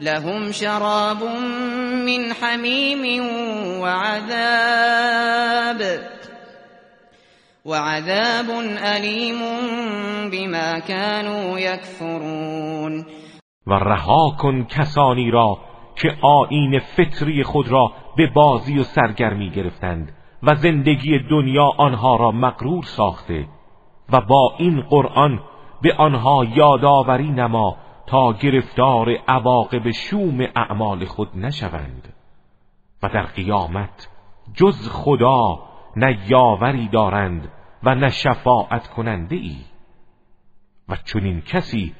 لهم شراب من حميم وعذاب وعذاب أليم بما كانوا يكفرون. و رها کن کسانی را که آین فطری خود را به بازی و سرگرمی گرفتند و زندگی دنیا آنها را مقرور ساخته و با این قرآن به آنها یادآوری نما تا گرفتار عواقب شوم اعمال خود نشوند و در قیامت جز خدا نه یاوری دارند و نه شفاعت کننده ای و چنین کسی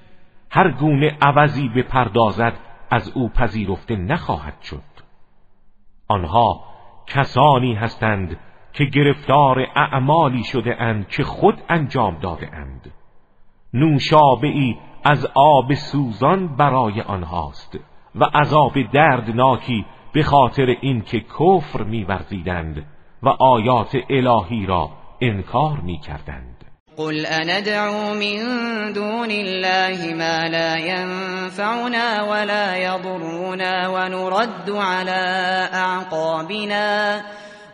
هر گونه عوضی بپردازد از او پذیرفته نخواهد شد. آنها کسانی هستند که گرفتار اعمالی شده اند که خود انجام داده اند. نوشابه ای از آب سوزان برای آنهاست و عذاب دردناکی به خاطر اینکه کفر میورزیدند و آیات الهی را انکار می‌کردند. قل اندعو من دون الله ما لا ينفعنا ولا يضرنا ونرد على اعقابنا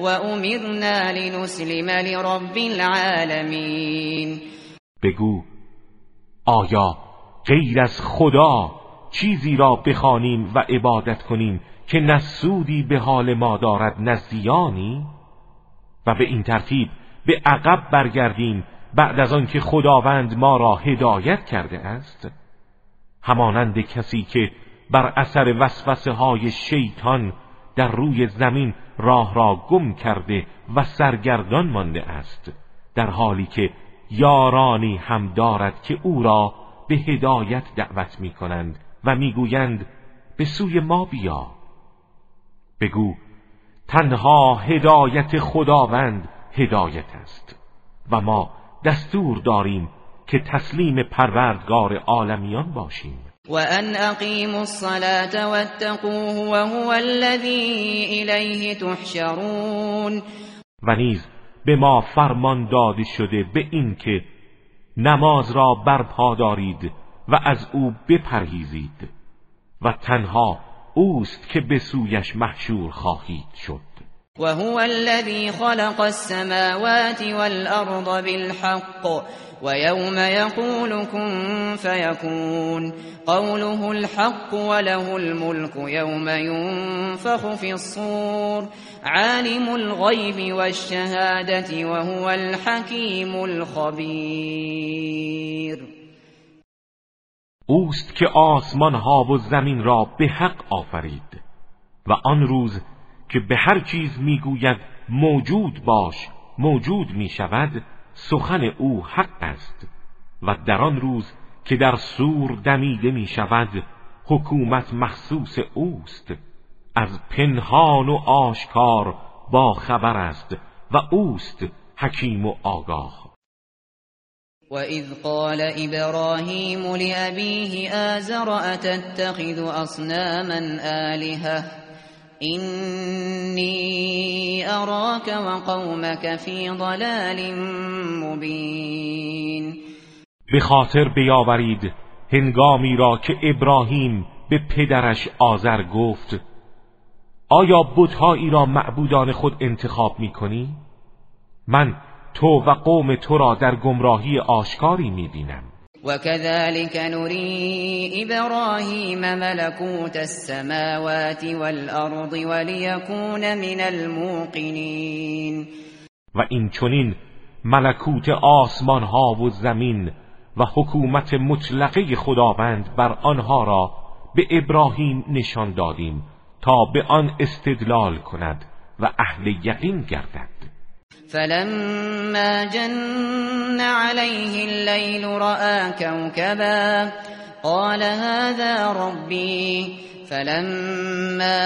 و امرنا لنسلم لرب العالمین بگو آیا غیر از خدا چیزی را بخوانیم و عبادت کنیم که نسودی به حال ما دارد نزیانی و به این ترتیب به عقب برگردیم بعد از آنکه خداوند ما را هدایت کرده است. همانند کسی که بر اثر وسوسه های شیطان در روی زمین راه را گم کرده و سرگردان مانده است در حالی که یارانی هم دارد که او را به هدایت دعوت می کنند و می‌گویند به سوی ما بیا. بگو تنها هدایت خداوند هدایت است و ما دستور داریم که تسلیم پروردگار عالمیان باشیم. وأن أقيموا الصلاة واتقوه وهو الذي إليه تحشرون و نیز به ما فرمان داده شده به این که نماز را برپا دارید و از او بپرهیزید و تنها اوست که به سویش محشور خواهید شد. وهو الذي خلق السماوات والأرض بالحق ويوم يقول كن فيكون. قوله الحق وله الملك يوم ينفخ في الصور. عالم الغيب والشهادة وهو الحكيم الخبير. اوست که آسمان ها و زمین را به حق آفرید و آن روز که به هر چیز می‌گوید موجود باش موجود می شود سخن او حق است. و در آن روز که در سور دمیده می شود حکومت مخصوص اوست. از پنهان و آشکار با خبر است و اوست حکیم و آگاه. وَإِذْ قَالَ إِبْرَاهِيمُ لِأَبِيهِ آزَرَ أَتَتَّخِذُ أَصْنَامًا آلِهَةً؟ إِنِّي أَرَاكَ وَقَوْمَكَ فِي ضَلَالٍ مُبِينٍ به خاطر بیاورید هنگامی را که ابراهیم به پدرش آزر گفت آیا بتهایی را معبودان خود انتخاب می کنی؟ من تو و قوم تو را در گمراهی آشکاری می بینم وكذلك نري إبراهيم ملكوت السماوات والأرض وليكون من الموقنين. و این چنین ملکوت آسمان ها و زمین و حکومت مطلقه خداوند بر آنها را به ابراهیم نشان دادیم تا به آن استدلال کند و اهل یقین گردد. فلما جن عليه الليل رأى كوكبا قال هذا ربي. فلما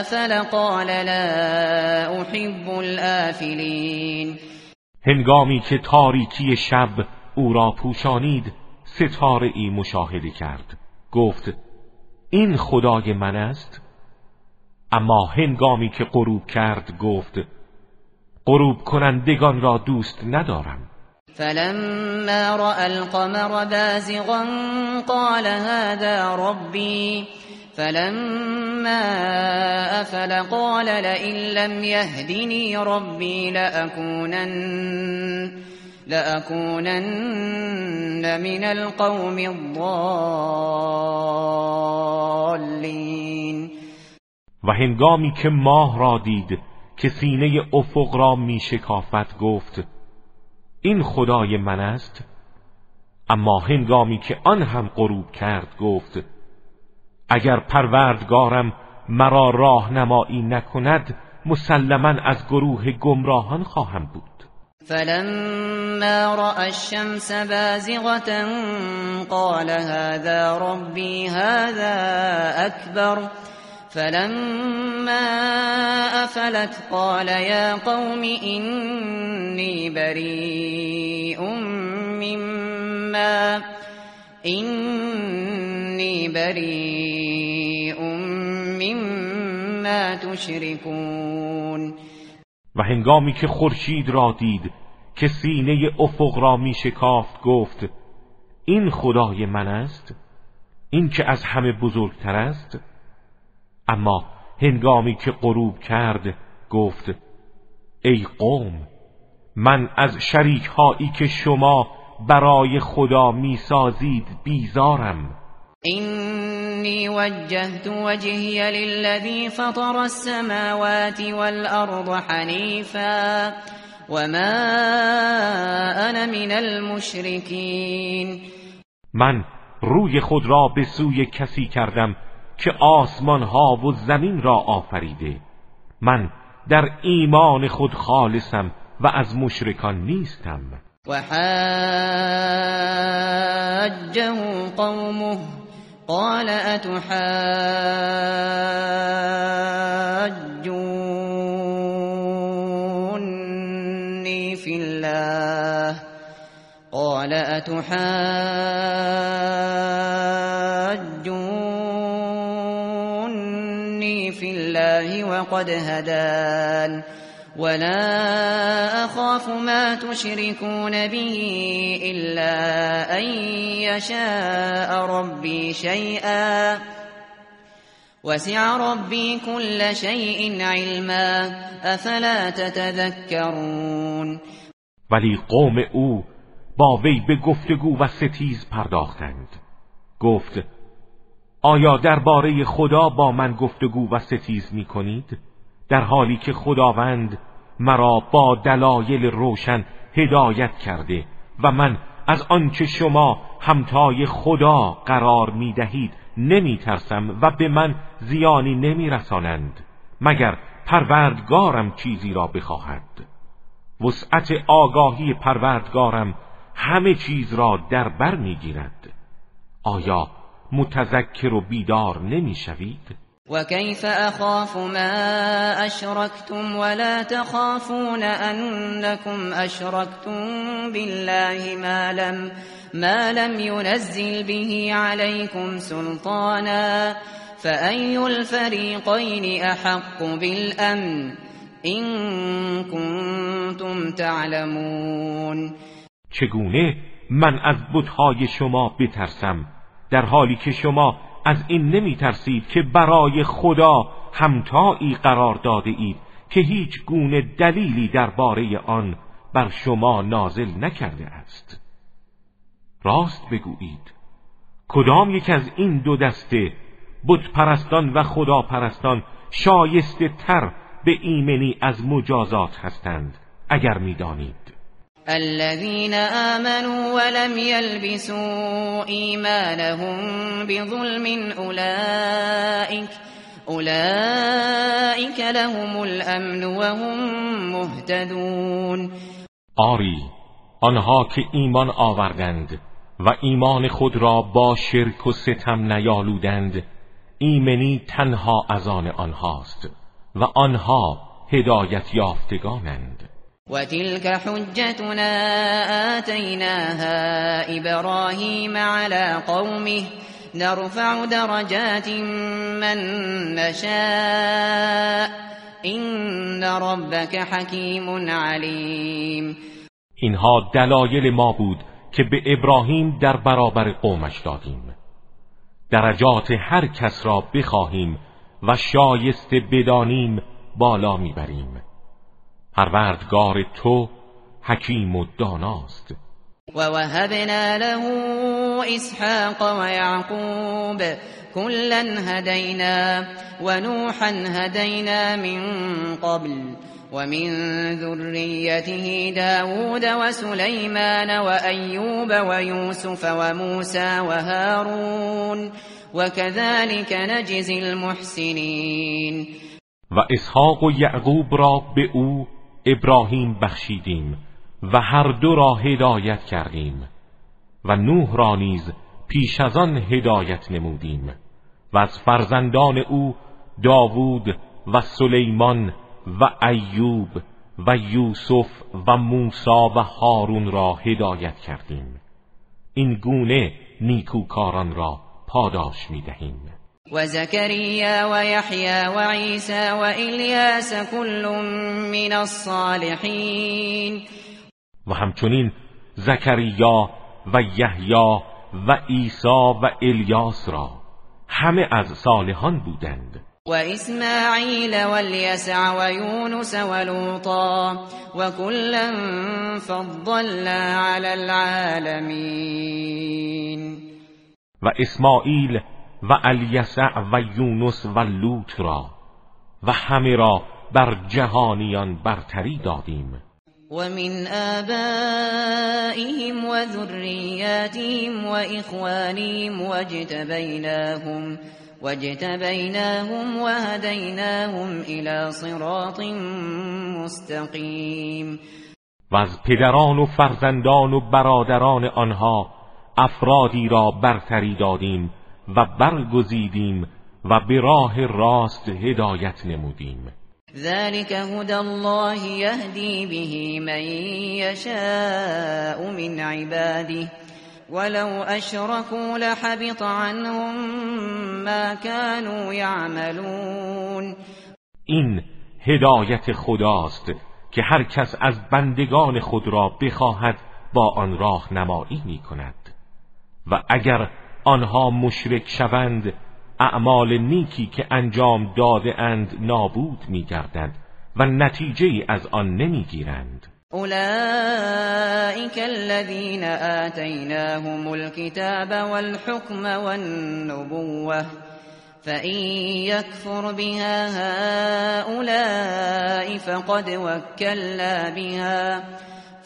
أفل قال لا أحب الآفلين. هنگامی که تاریکی شب او را پوشانید ستاره ای مشاهده کرد. گفت این خدای من است؟ اما هنگامی که غروب کرد گفت غروب کنندگان را دوست ندارم. فلما رأى القمر بازغا قال هذا ربي. فلما أفل قال لئن لم يهدني ربي لأكونن, لأكونن من القوم الضالين. و هنگامی که ماه را دید که سینه افق را می شکافت گفت این خدای من است؟ اما هنگامی که آن هم غروب کرد گفت اگر پروردگارم مرا راهنمایی نکند مسلما از گروه گمراهان خواهم بود. فلما رأى الشمس بازغة قال هذا ربي هذا أكبر. فلما أفلت قال يا قوم إني بريء مما إني بريء مما تشركون. و هنگامی که خورشید را دید که سینه افق را می شکافت گفت این خدای من است؟ این که از همه بزرگتر است؟ اما هنگامی که غروب کرد گفت ای قوم من از شریک هایی که شما برای خدا می‌سازید بیزارم. اینی وجهت وجهی للذی فطر السماوات والارض حنیفا وما انا من المشرکین. من روی خود را به سوی کسی کردم که آسمان ها و زمین را آفریده. من در ایمان خود خالصم و از مشرکان نیستم. و حاجه قومه قال اتحاجونی فی الله؟ قال في الله وقد هدان. ولا أخاف ما تشركون به إلا أن يشاء ربي شيئا. وسع ربي كل شيء علما. أفلا تتذكرون؟ ولی قوم أو با وی به گفتگو و ستیز پرداختند. گفت آیا درباره خدا با من گفتگو و ستیز می کنید؟ در حالی که خداوند مرا با دلایل روشن هدایت کرده و من از آنچه شما همتای خدا قرار می دهید نمی ترسم و به من زیانی نمی رسانند مگر پروردگارم چیزی را بخواهد وسعت آگاهی پروردگارم همه چیز را در بر می‌گیرد آیا متذکر و بیدار نمی‌شوید؟ وكيف أخاف ما أشركتم ولا تخافون أنكم أشركتم بالله ما لم, ما لم ينزل به عليكم سلطانا فأي الفريقين أحق بالأمن إن كنتم تعلمون. چگونه من از بتهای شما بترسم؟ در حالی که شما از این نمی ترسید که برای خدا همتایی قرار داده اید که هیچ گونه دلیلی درباره آن بر شما نازل نکرده است. راست بگویید کدام یک از این دو دسته بت پرستان و خدا پرستان شایسته تر به ایمنی از مجازات هستند؟ اگر می‌دانید. الذين آمنوا ولم يلبسوا إيمانهم بظلم أولئك أولئك لهم الأمن وهم مهتدون. آری آنها که ایمان آوردند و ایمان خود را با شرک و ستم نیالودند ایمنی تنها از آن آنهاست و آنها هدایت یافتگانند وتلك حجتنا آتيناها إبراهيم على قومه نرفع درجات من نشاء إن ربك حكيم عليم. اینها دلایل ما بود که به ابراهیم در برابر قومش دادیم. درجات هر کس را بخواهیم و شایسته بدانیم بالا می‌بریم. پروردگار تو حکیم و داناست. و وهبنا له اسحاق و یعقوب كلا هدینا و نوحا هدینا من قبل ومن ذريته داود وسليمان وأيوب ويوسف وموسى وهارون وكذلك نجزي المحسنين و اسحاق و یعقوب را به أو ابراهیم بخشیدیم و هر دو را هدایت کردیم و نوح را نیز پیش از آن هدایت نمودیم و از فرزندان او داوود و سلیمان و ایوب و یوسف و موسی و هارون را هدایت کردیم. این گونه نیکوکاران را پاداش می دهیم وزكريا ويحيى وعيسى وإلياس كل من الصالحين. و همچنین زکریا و یحیی و عیسی و الیاس را همه از صالحان بودند. و اسماعیل و الیسع و یونس و لوطا و کلا فضلنا علی العالمین. و اسماعیل و الیسع و یونس و لوط را و همه را بر جهانیان برتری دادیم. و من آبائهم و ذریاتهم و اخوانهم واجتبیناهم واجتبیناهم وهدیناهم الى صراط مستقیم. و از پدران و فرزندان و برادران آنها افرادی را برتری دادیم و برگزیدیم و به راه راست هدایت نمودیم. ذلك هدى الله يهدي به من يشاء من عباده. ولو اشركوا لحبط عنهم ما كانوا يعملون. این هدایت خداست که هر کس از بندگان خود را بخواهد با آن راه نمایی می کند و اگر آنها مشرک شوند اعمال نیکی که انجام داده اند نابود میگردد و نتیجه از آن نمی‌گیرند. اولئك الذين آتيناهم الكتاب والحكم والنبوة فإن يكفر بها هؤلاء فقد وكلنا بها.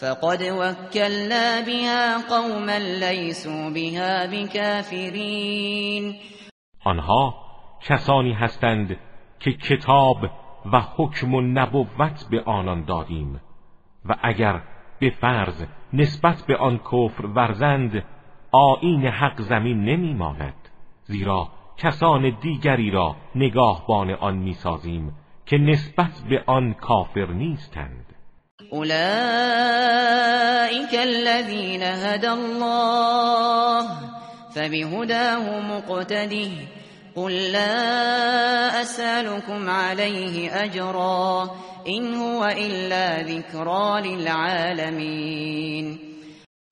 فقد وكلنا بها قوما لیسوا بها بكافرین آنها کسانی هستند که کتاب و حکم و نبوت به آنان دادیم و اگر به فرض نسبت به آن کفر ورزند آین حق زمین نمی ماند زیرا کسان دیگری را نگاهبان آن می‌سازیم که نسبت به آن کافر نیستند. اولئک الذین هدى الله فبهداه مقتده. قل لا اسألكم عليه اجرا این هو الا ذکرا للعالمین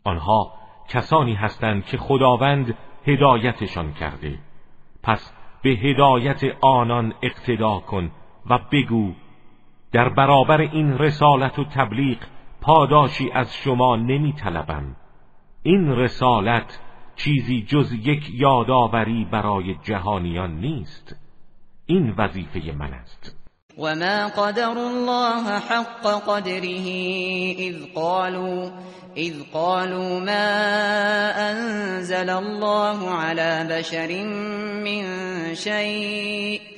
آنها کسانی هستند که خداوند هدایتشان کرده. پس به هدایت آنان اقتدا کن و بگو در برابر این رسالت و تبلیغ پاداشی از شما نمی طلبم این رسالت چیزی جز یک یادآوری برای جهانیان نیست. این وظیفه من است. وما قدر الله حق قدره اذ قالوا اذ قالوا ما انزل الله على بشر من شيء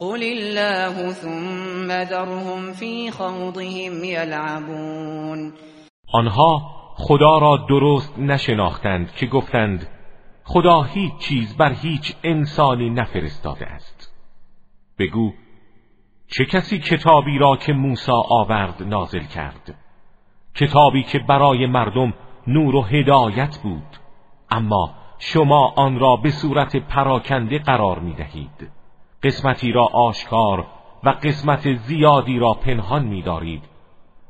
قل الله ثم ذرهم في خوضهم يلعبون آنها خدا را درست نشناختند که گفتند خدا هیچ چیز بر هیچ انسانی نفرستاده است. بگو چه کسی کتابی را که موسی آورد نازل کرد؟ کتابی که برای مردم نور و هدایت بود اما شما آن را به صورت پراکنده قرار می دهید قسمتی را آشکار و قسمت زیادی را پنهان می دارید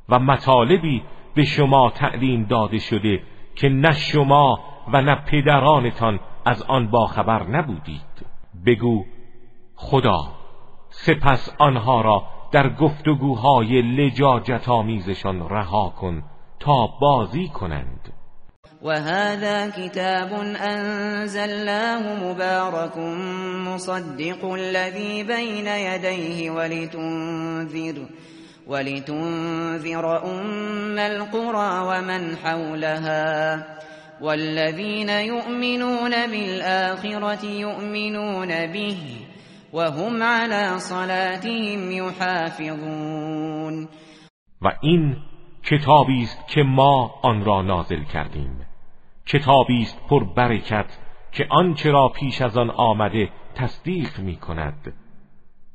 و مطالبی به شما تعلیم داده شده که نه شما و نه پدرانتان از آن باخبر نبودید. بگو خدا سپس آنها را در گفتگوهای لجاجت آمیزشان رها کن تا بازی کنند. و هذا کتاب أنزلناه مبارک مصدق الذي بين يديه ولتنذر ولتنذر أم القرى ومن حولها. والذين يؤمنون بالآخرة يؤمنون به وهم على صلاتهم يحافظون. و این کتابی است که ما آن را نازل کردیم. کتابی است پر برکت که آنچه را پیش از آن آمده تصدیق می کند.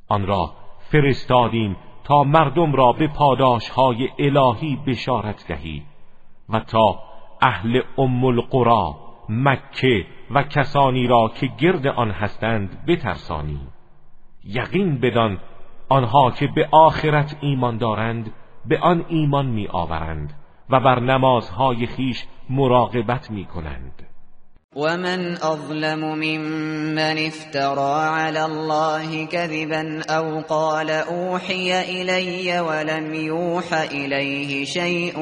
آن را فرستادیم تا مردم را به پاداش های الهی بشارت دهی و تا اهل ام القرا مکه و کسانی را که گرد آن هستند بترسانی. یقین بدان آنها که به آخرت ایمان دارند به آن ایمان می آورند. و بر نمازهای خیش مراقبت می کنند ومن أظلم ممن افترى على الله كذبا أو قال أوحي إلي ولم يوح إليه شيء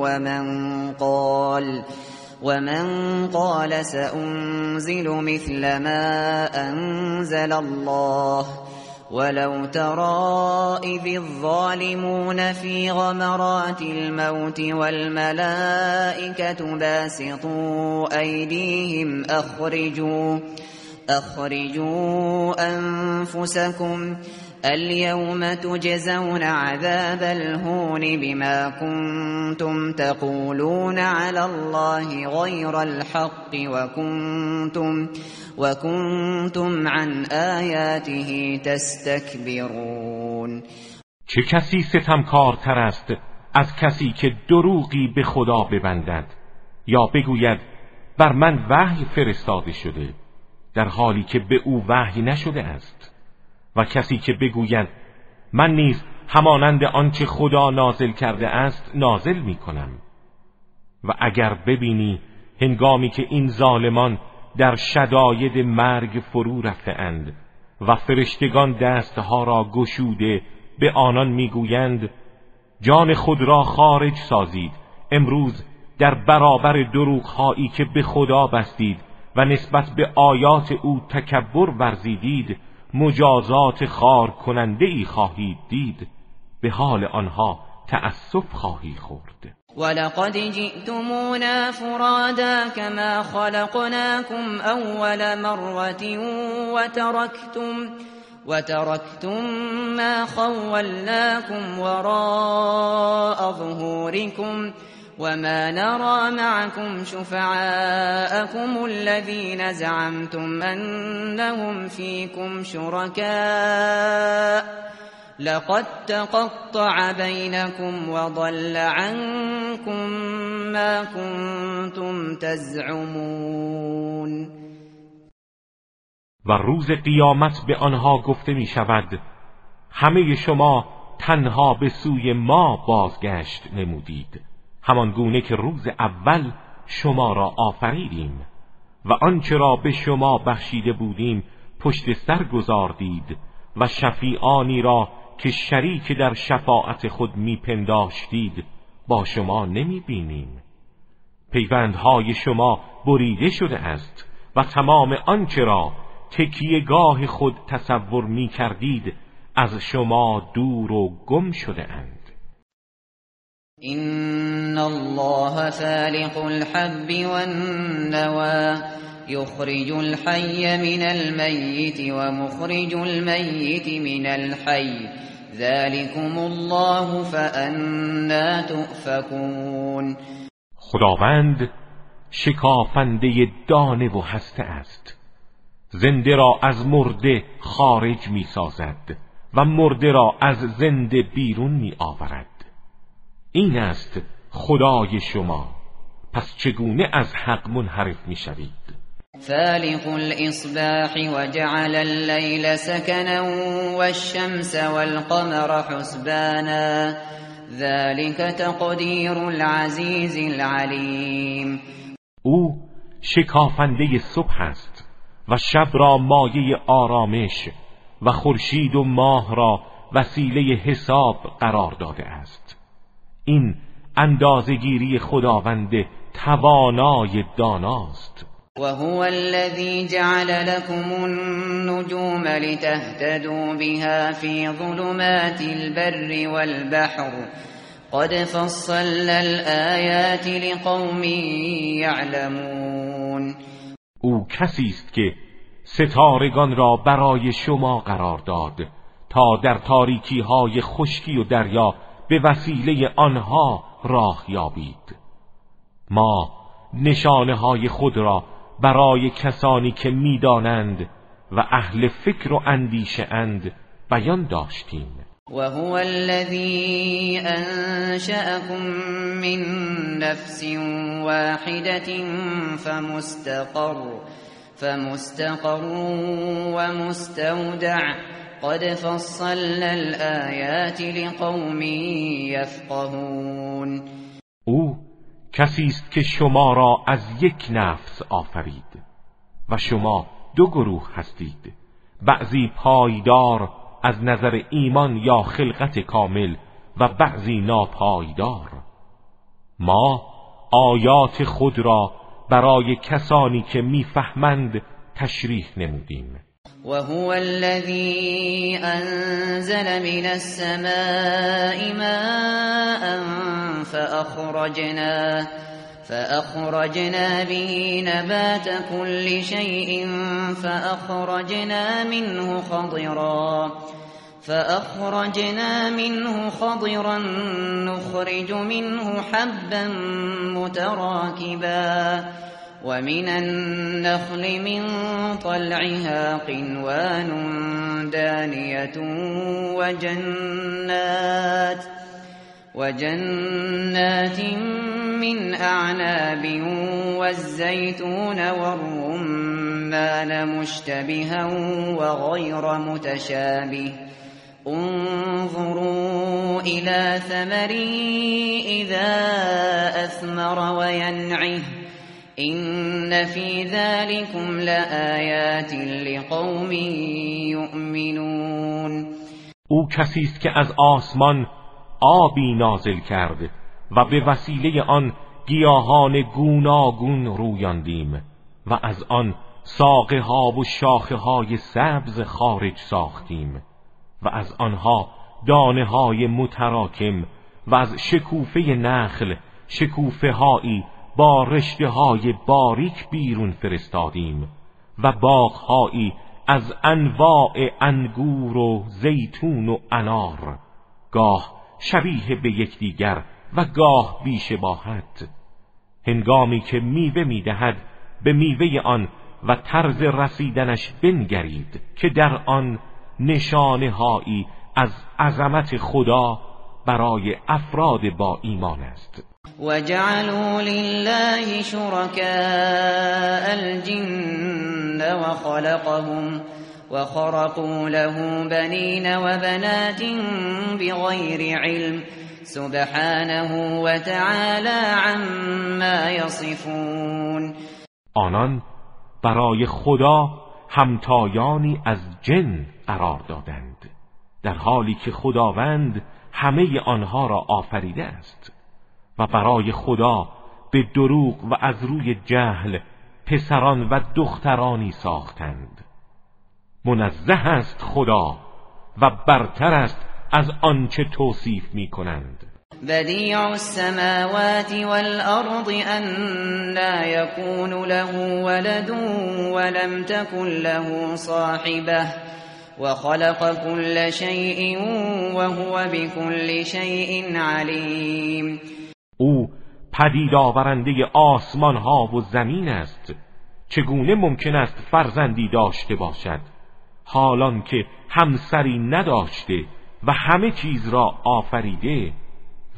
ومن قال ومن قال سأنزل مثل ما أنزل الله ولو ترى إذ الظالمون في غمرات الموت والملائكة باسطوا أيديهم أخرجوا أخرجوا أنفسكم اليوم تجزون عذاب الهون بما كنتم تقولون على الله غير الحق وكنتم وكنتم عن آياته تستكبرون. چه کسی ستمکارتر است از کسی که دروغی به خدا ببندد؟ یا بگوید بر من وحی فرستاده شده در حالی که به او وحی نشده است. و کسی که بگوید من نیز همانند آنچه خدا نازل کرده است نازل می کنم و اگر ببینی هنگامی که این ظالمان در شداید مرگ فرو رفته اند و فرشتگان دستها را گشوده به آنان می‌گویند جان خود را خارج سازید. امروز در برابر دروغهایی که به خدا بستید و نسبت به آیات او تکبر ورزیدید مجازات خار کننده ای خواهید دید به حال آنها تأسف خواهی خورد. ولقد جئتمونا فرادا كما خلقناكم اول مرة وتركتم وتركتم ما خولناكم وراء ظهوركم. وما نرى معكم شفعاءكم الذين زعمتم أنهم فيكم شركاء لقد تقطع بينكم وضل عنكم ما كنتم تزعمون و روز قیامت به آنها گفته می شود همه شما تنها به سوی ما بازگشت نمودید. همان گونه که روز اول شما را آفریدیم و آنچه را به شما بخشیده بودیم پشت سر گذاردید و شفیعانی را که شریک در شفاعت خود میپنداشتید با شما نمی‌بینیم. پیوندهای شما بریده شده است و تمام آنچه را تکیهگاه خود تصور می‌کردید از شما دور و گم شده اند. إن الله فالق الحب والنوى يخرج الحي من الميت ومخرج الميت من الحي. ذلكم الله فأنا تؤفكون. خداوند شکافنده دانه و هسته است. زنده را از مرده خارج می سازد و مرده را از زنده بیرون می آورد این است خدای شما. پس چگونه از حق منحرف می شوید فالق الاصباح وجعل الليل سكنا والشمس والقمر حسبانا. ذلك تقدیر العزیز العلیم او شکافنده صبح است و شب را مایه آرامش و خورشید و ماه را وسیله حساب قرار داده است. این اندازگیری خداوند توانای داناست. وهو الذي جعل لكم النجوم لتهتدوا بها في ظلمات البر والبحر. قد فصلنا الآيات لقوم يعلمون او کسی است که ستارگان را برای شما قرار داد تا در تاریکی های خشکی و دریا به وسیله آنها راه یابید. ما نشانه های خود را برای کسانی که می‌دانند و اهل فکر و اندیشه اند بیان داشتیم. و هو الذی انشأكم من نفس واحدة فمستقر فمستقر ومستودع قد فصلنا الآیات لقوم یفقهون او کسی است که شما را از یک نفس آفرید و شما دو گروه هستید. بعضی پایدار از نظر ایمان یا خلقت کامل و بعضی ناپایدار. ما آیات خود را برای کسانی که می‌فهمند تشریح نمودیم. وهو الذي أنزل من السماء ماء فأخرجنا فأخرجنا به نبات كل شيء فأخرجنا منه خضرا فأخرجنا منه خضرا نخرج منه حبا متراكبا ومن النخل من طلعها قنوان دانية وجنات وجنات من أعناب والزيتون والرمان مشتبها وغير متشابه انظروا إلى ثمره إذا أثمر وينعه این فی ذلكم لآیات لقوم یؤمنون او کسی است که از آسمان آبی نازل کرد و به وسیله آن گیاهان گوناگون رویاندیم و از آن ساقه ها و شاخه های سبز خارج ساختیم و از آنها دانه های متراکم و از شکوفه نخل شکوفه هایی با رشته های باریک بیرون فرستادیم و باغهایی از انواع انگور و زیتون و انار گاه شبیه به یکدیگر و گاه بیشباهت هنگامی که میوه می‌دهد به میوه آن و طرز رسیدنش بنگرید که در آن نشانه هایی از عظمت خدا برای افراد با ایمان است. وجعلوا لله شركاء الجن وخلقهم وخرقوا له بنين وبنات بغير علم سبحانه وتعالى عما يصفون. آنان برای خدا همتایانی از جن قرار دادند در حالی که خداوند همه آنها را آفریده است. و برای خدا به دروغ و از روی جهل پسران و دخترانی ساختند. منزه است خدا و برتر است از آنچه توصیف می کنند بدیع السماوات والارض لا يكون له ولد ولم تكن له صاحبه وخلق كل شيء وهو بكل شيء عليم او پدید آورنده آسمان ها و زمین است. چگونه ممکن است فرزندی داشته باشد؟ حالان که همسری نداشته و همه چیز را آفریده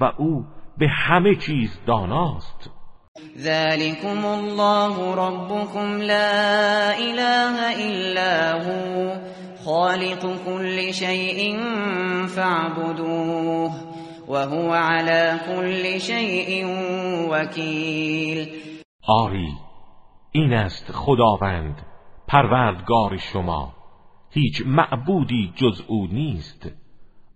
و او به همه چیز داناست. ذلكم الله ربكم لا اله الا هو. خالق كل شيء فاعبدوه. وهو على كل شيء وكيل. آری این است خداوند پروردگار شما. هیچ معبودی جز او نیست.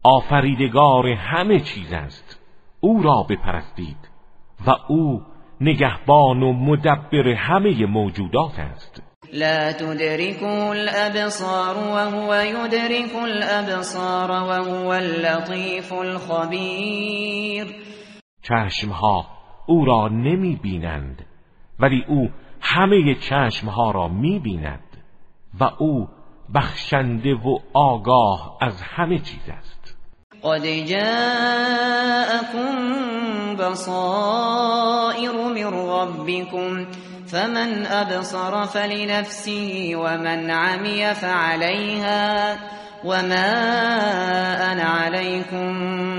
آفریدگار همه چیز است. او را بپرستید و او نگهبان و مدبر همه موجودات است. لا تدركه الابصار وهو يدرك الابصار وهو اللطيف الخبير. چشمها او را نمی بینند ولی او همه چشمها را می بیند و او بخشنده و آگاه از همه چیز است. قد جاءكم بصائر من ربكم فمن ابصر فلنفسه ومن عمي فعليها وما انا عليكم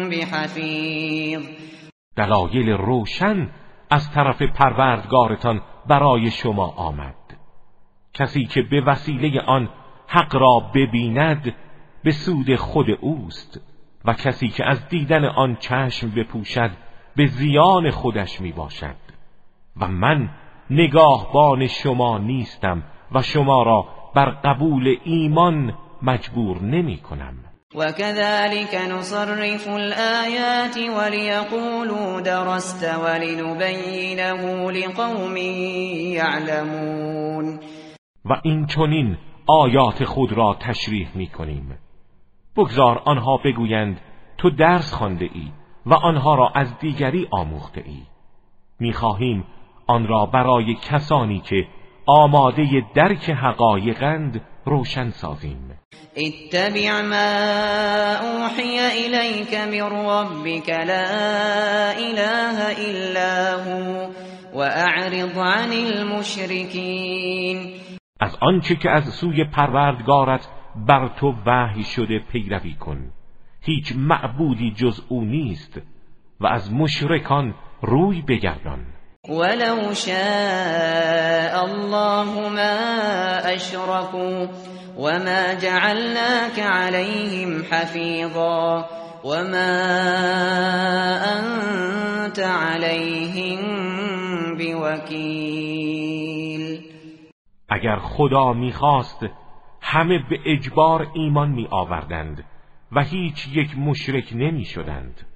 بحفیظ دلایل روشن از طرف پروردگارتان برای شما آمد. کسی که به وسیله آن حق را ببیند به سود خود اوست. و کسی که از دیدن آن چشم بپوشد به زیان خودش می باشد و من نگاهبان شما نیستم و شما را بر قبول ایمان مجبور نمی کنم وكذلك نصرف الآيات وليقولوا درست ولنبينه لقوم يعلمون و این چنین آیات خود را تشریح می کنیم بگذار آنها بگویند تو درس خانده ای و آنها را از دیگری آموخته ای. می خواهیم آن را برای کسانی که آماده درک حقایقند روشن سازیم. اتبع ما اوحی الیک من ربک لا اله الا هو واعرض عن المشرکین. از آنچه که از سوی پروردگارت بر تو وحی شده پیروی کن. هیچ معبودی جز او نیست و از مشرکان روی بگردان. ولو شاء الله ما اشركوا وما جعلناك عليهم حفيظا وما انت عليهم بوکیل اگر خدا می‌خواست همه به اجبار ایمان می آوردند و هیچ یک مشرک نمی شدند.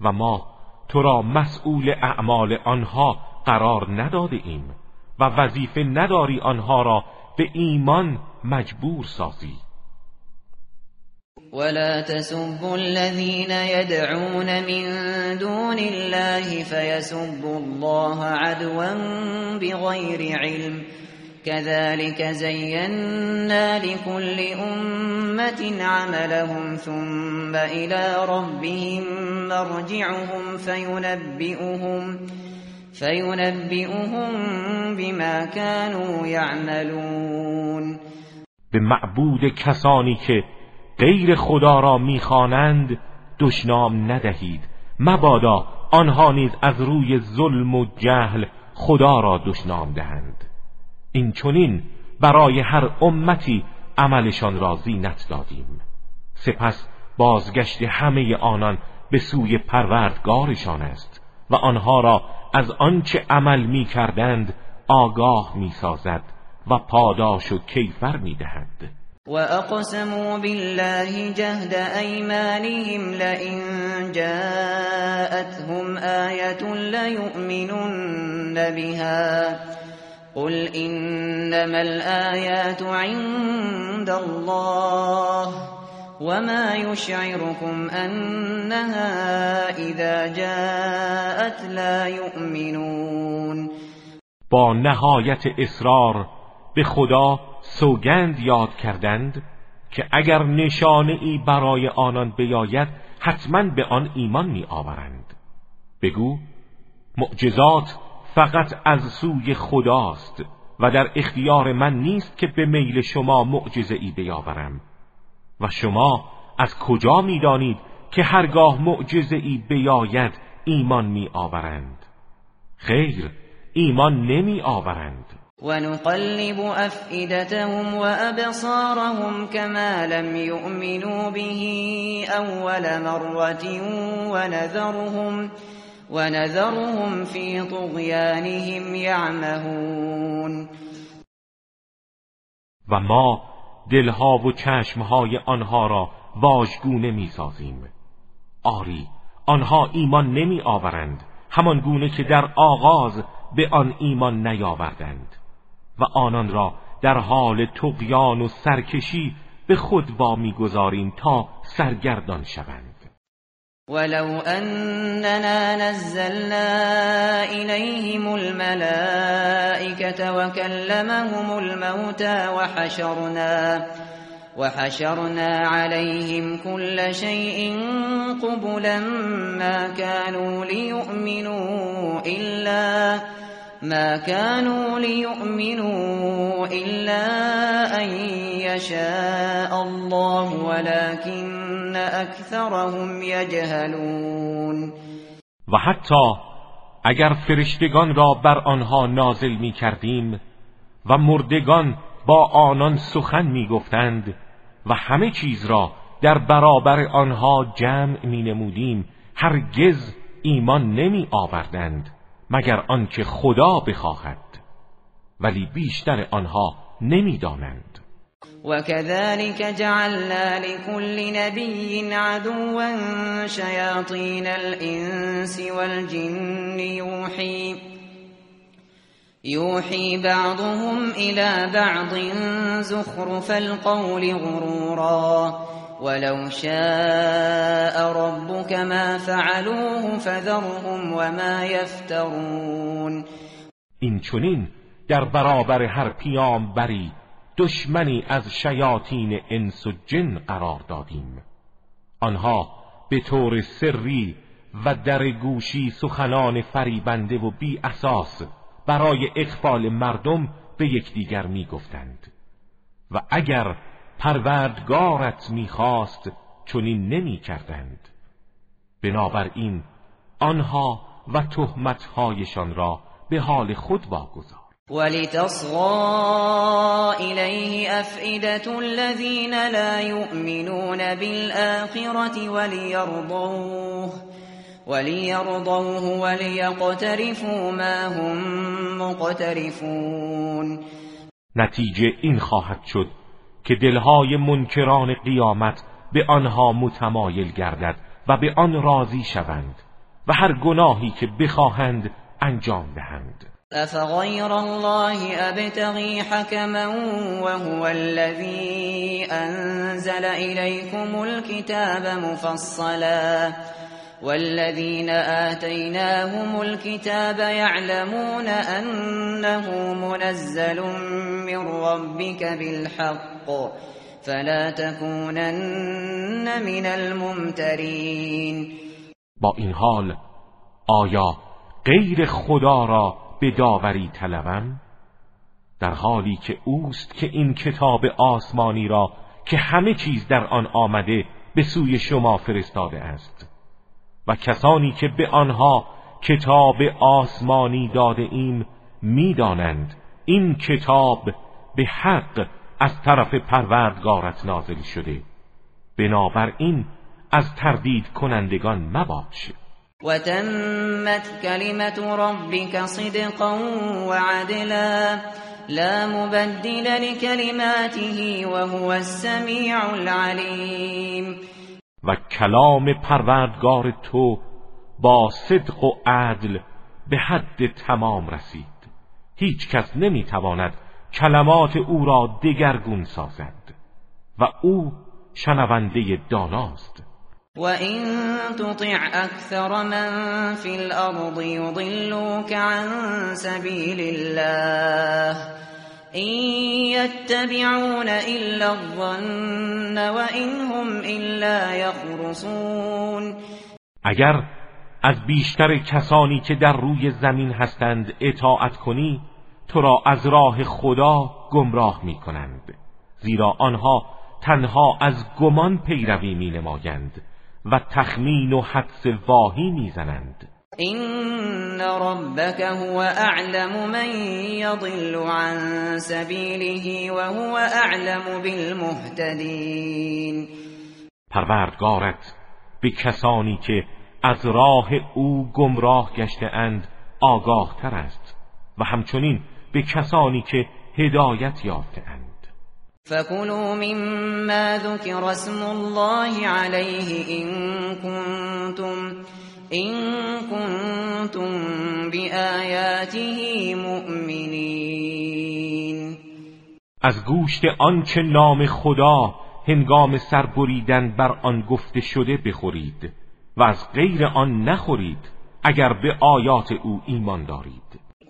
و ما تو را مسئول اعمال آنها قرار نداده ایم و وظیفه نداری آنها را به ایمان مجبور سازی. ولا تسبوا الذين يدعون من دون الله فيسبوا الله عدوا بغير علم كذلك زينا لكل أمة عملهم ثم إلى ربهم مرجعهم فينبئهم فينبئهم بما كانوا يعملون. به معبود کسانی که غیر خدا را می‌خوانند دشنام ندهید. مبادا آنها نیز از روی ظلم و جهل خدا را دشنام دهند. این چونین برای هر امتی عملشان را زینت دادیم. سپس بازگشت همه آنان به سوی پروردگارشان است و آنها را از آنچه عمل می کردند آگاه می سازد و پاداش و کیفر می دهد و اقسموا بالله جهد ایمانهم لئن جاءتهم آیت لیؤمنن بها. قل انما الآيات عند الله وما يشعركم انها اذا جاءت لا يؤمنون با نهایت اصرار به خدا سوگند یاد کردند که اگر نشانه ای برای آنان بیاید حتما به آن ایمان می آورند بگو معجزات فقط از سوی خداست و در اختیار من نیست که به میل شما معجزه ای بیاورم. و شما از کجا می‌دانید که هرگاه معجزه ای بیاید ایمان می آورند خیر ایمان نمی آورند ونقلب افئدتهم وابصارهم كما لم يؤمنوا به اول مره ونذرهم ونذرهم في طغيانهم يعمهون. و ما دلها و چشمهای آنها را واژگونه می‌سازیم. آری آنها ایمان نمی آورند همان گونه که در آغاز به آن ایمان نیاوردند. و آنان را در حال تقیان و سرکشی به خود وامیگذاریم تا سرگردان شوند. ولو أننا نزلنا إليهم الملائكة وكلمهم الموتى وحشرنا وحشرنا عليهم كل شيء قبلا ما كانوا ليؤمنوا إلا ما كانوا ليؤمنوا إلا أن يشاء الله ولكن أكثرهم يجهلون و حتی اگر فرشتگان را بر آنها نازل می کردیم و مردگان با آنان سخن می گفتند و همه چیز را در برابر آنها جمع می نمودیم هرگز ایمان نمی آوردند مگر آنکه خدا بخواهد. ولی بیشتر آنها نمی‌دانند. وكذلك جعلنا لكل نبي عدوا شياطين الإنس والجن يوحي يوحي بعضهم إلى بعض زخرف القول غرورا ولو شاء ربك ما فعلوه فذرهم وما يفترون این چونین در برابر هر پیامبری دشمنی از شیاطین انس و جن قرار دادیم. آنها به طور سری و در گوشی سخنان فریبنده و بی اساس برای اقبال مردم به یکدیگر می‌گفتند و اگر پروردگارت می‌خواست چنین نمی کردند. بنابراین آنها و تهمتهایشان را به حال خود واگذار. ولتصغى إليه أفئدة الذين لا يؤمنون بالآخرة وليرضوه وليرضوه وليقترفوا ما هم مقترفون نتیجه این خواهد شد که دلهای منکران قیامت به آنها متمایل گردد و به آن راضی شوند و هر گناهی که بخواهند انجام دهند. افغیر الله ابتغی حکما وهو الذی انزل الیکم الكتاب مفصلا والذين آتيناهم الكتاب يعلمون أنه منزل من ربك بالحق فلا تكونن من الممترین با این حال آیا غیر خدا را به داوری طلبم در حالی که اوست که این کتاب آسمانی را که همه چیز در آن آمده به سوی شما فرستاده است. و کسانی که به آنها کتاب آسمانی داده ایم می‌دانند این کتاب به حق از طرف پروردگارت نازل شده. بنابراین از تردید کنندگان مباش. و تمت کلمت ربک صدقا و عدلا لا مبدل لكلماته وهو السمیع العلیم و کلام پروردگار تو با صدق و عدل به حد تمام رسید. هیچ کس نمی‌تواند کلمات او را دگرگون سازد و او شنونده داناست. و این تطع اکثر من فی الارض یضلوک عن سبیل الله این یتبعون الا الظن و هم الا یخرصون اگر از بیشتر کسانی که در روی زمین هستند اطاعت کنی تو را از راه خدا گمراه می کنند زیرا آنها تنها از گمان پیروی می نمایند و تخمین و حدس واهی می زنند این ربک هو اعلم من یضل عن سبیله و هو اعلم بالمهتدین پروردگارت به کسانی که از راه او گمراه گشته اند آگاه تر است و همچنین به کسانی که هدایت یافته اند. فكلوا مما ذكر اسم الله عليه إن كنتم إن كنتم بآياته مؤمنين. از گوشت آنچه نام خدا هنگام سربریدن بر آن گفته شده بخورید و از غیر آن نخورید اگر به آیات او ایمان دارید.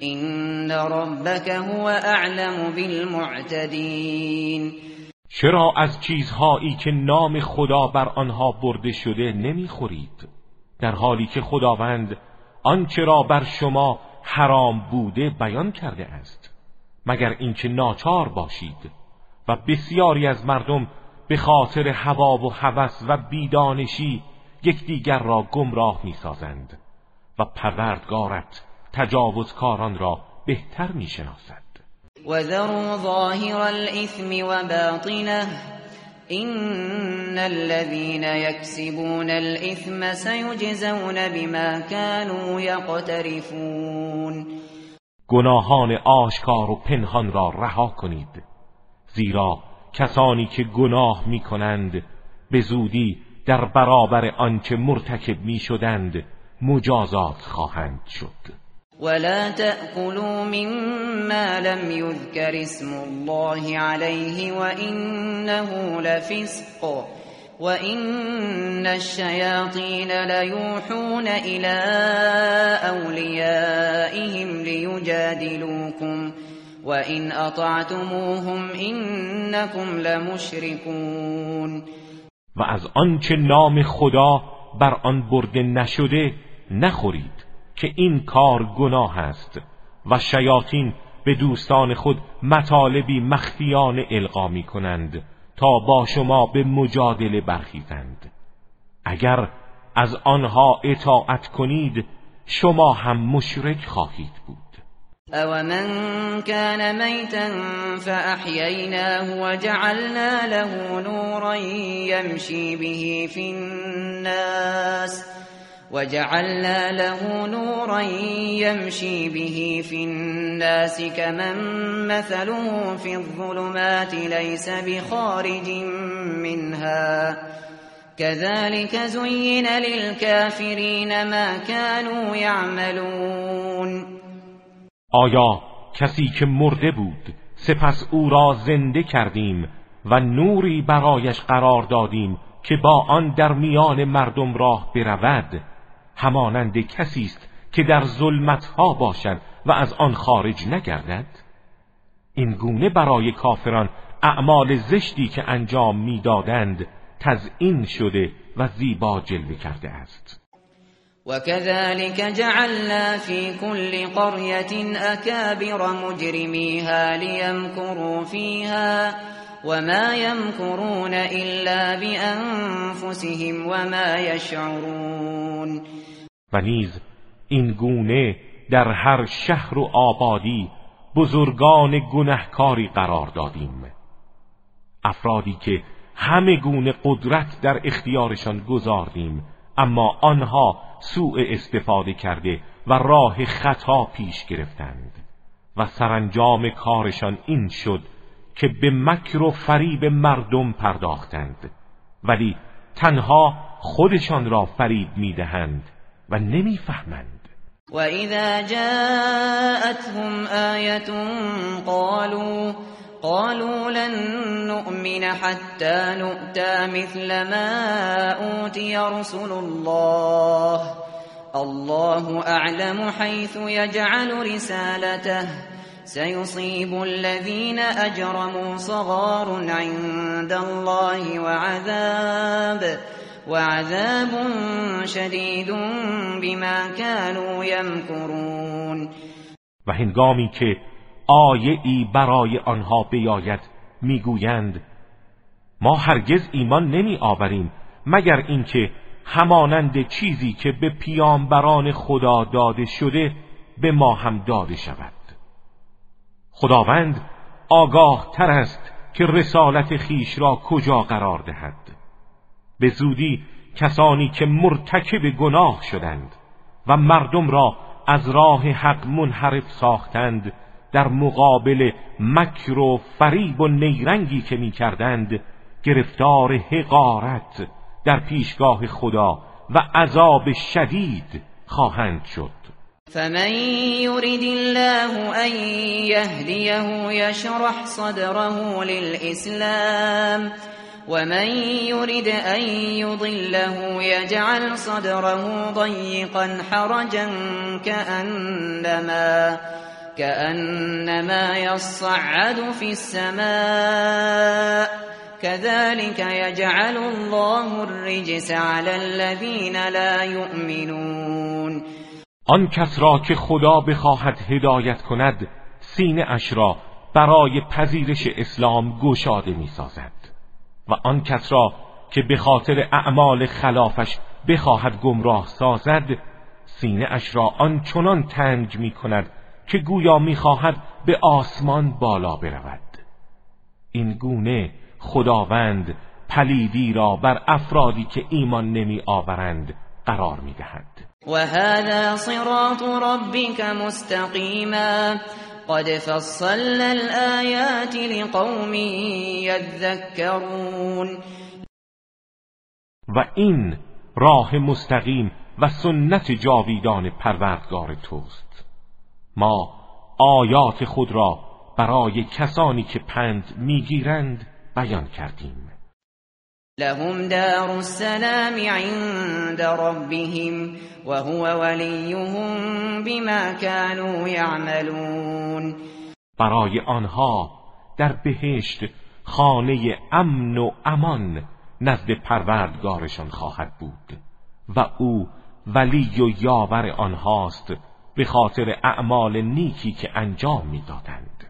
این ربك هو اعلم بالمعتدین چرا از چیزهایی که نام خدا بر آنها برده شده نمی‌خورید؟ در حالی که خداوند آنچه را بر شما حرام بوده بیان کرده است. مگر اینکه ناچار باشید و بسیاری از مردم به خاطر هوا و هوس و بیدانشی یکدیگر را گمراه می‌سازند و پروردگارت تجاوزکاران را بهتر می‌شناسد. و ذروا ظاهر الاثم و باطنه این الذين يكسبون الاثم سيجزون بما كانوا يقترفون. گناهان آشکار و پنهان را رها کنید. زیرا کسانی که گناه می کنند به زودی در برابر آنچه مرتکب می شدند مجازات خواهند شد. ولا تأكلوا مما لم يذكر اسم الله عليه وإنه لفسق وإن الشياطين ليوحون إلى أوليائهم ليجادلوكم وإن أطعتموهم إنكم لمشركون و از آنچه نام خدا بر آن برده نشده نخورید. که این کار گناه است و شیاطین به دوستان خود مطالبی مخفیانه القا می کنند تا با شما به مجادله برخیزند. اگر از آنها اطاعت کنید شما هم مشرک خواهید بود. او من كان ميتا فأحييناه وجعلنا له نورا يمشي به في الناس وجعلنا له نورا يمشي به في الناس كمن مثله في الظلمات ليس بخارج منها. كذلك زين للكافرين ما كانوا يعملون. آیا کسی که مرده بود سپس او را زنده کردیم و نوری برایش قرار دادیم که با آن در میان مردم راه برود؟ همانند کسی است که در ظلمتها باشد و از آن خارج نگردد؟ این گونه برای کافران اعمال زشتی که انجام می‌دادند تزئین شده و زیبا جلوه کرده است. وكذلك جعلنا في كل قرية أكابر مجرميها ليمكروا فيها وما يمكرون إلا بأنفسهم وما يشعرون و نیز این گونه در هر شهر و آبادی بزرگان گنهکاری قرار دادیم. افرادی که همه گونه قدرت در اختیارشان گذاردیم اما آنها سوء استفاده کرده و راه خطا پیش گرفتند و سرانجام کارشان این شد که به مکر و فریب مردم پرداختند ولی تنها خودشان را فریب می‌دهند. و نمیفهمند و اذا جاءتهم آیه قالوا قالوا لن نؤمن حتى نؤتى مثل ما أوتي رسل الله. الله أعلم حيث يجعل رسالته. سيصيب الذين أجرموا صغار عند الله وعذاب. شديد بما كانوا يمكرون. و هنگامی که آیه ای برای آنها بیاید می‌گویند ما هرگز ایمان نمی آوریم مگر اینکه همانند چیزی که به پیامبران خدا داده شده به ما هم داده شود. خداوند آگاه تر است که رسالت خیش را کجا قرار دهد. به زودی کسانی که مرتکب گناه شدند و مردم را از راه حق منحرف ساختند در مقابل مکر و فریب و نیرنگی که می‌کردند گرفتار حقارت در پیشگاه خدا و عذاب شدید خواهند شد. فمن يرد الله ان يهديه يشرح صدره للإسلام ومن يرد ان يضله يجعل صدره ضيقا حرجا كأنما كأنما يصعد في السماء كذلك يجعل الله الرجس على الذين لا يؤمنون آن کس را که خدا بخواهد هدایت کند سینه اش را برای پذیرش اسلام گشاده می سازد و آن کس را که به خاطر اعمال خلافش بخواهد گمراه سازد سینه اش را آنچنان تنگ می کند که گویا می‌خواهد به آسمان بالا برود. این گونه خداوند پلیدی را بر افرادی که ایمان نمی آورند قرار می دهد و هذا صراط ربك مستقیما. قد فصلنا الآیات لقوم یذکرون و این راه مستقیم و سنت جاویدان پروردگار توست. ما آیات خود را برای کسانی که پند می‌گیرند بیان کردیم. لهم دار السلام عند ربهم وهو وليهم بما كانوا يعملون. برای آنها در بهشت خانه امن و امان نزد پروردگارشان خواهد بود و او ولی و یاور آنهاست به خاطر اعمال نیکی که انجام می‌دادند.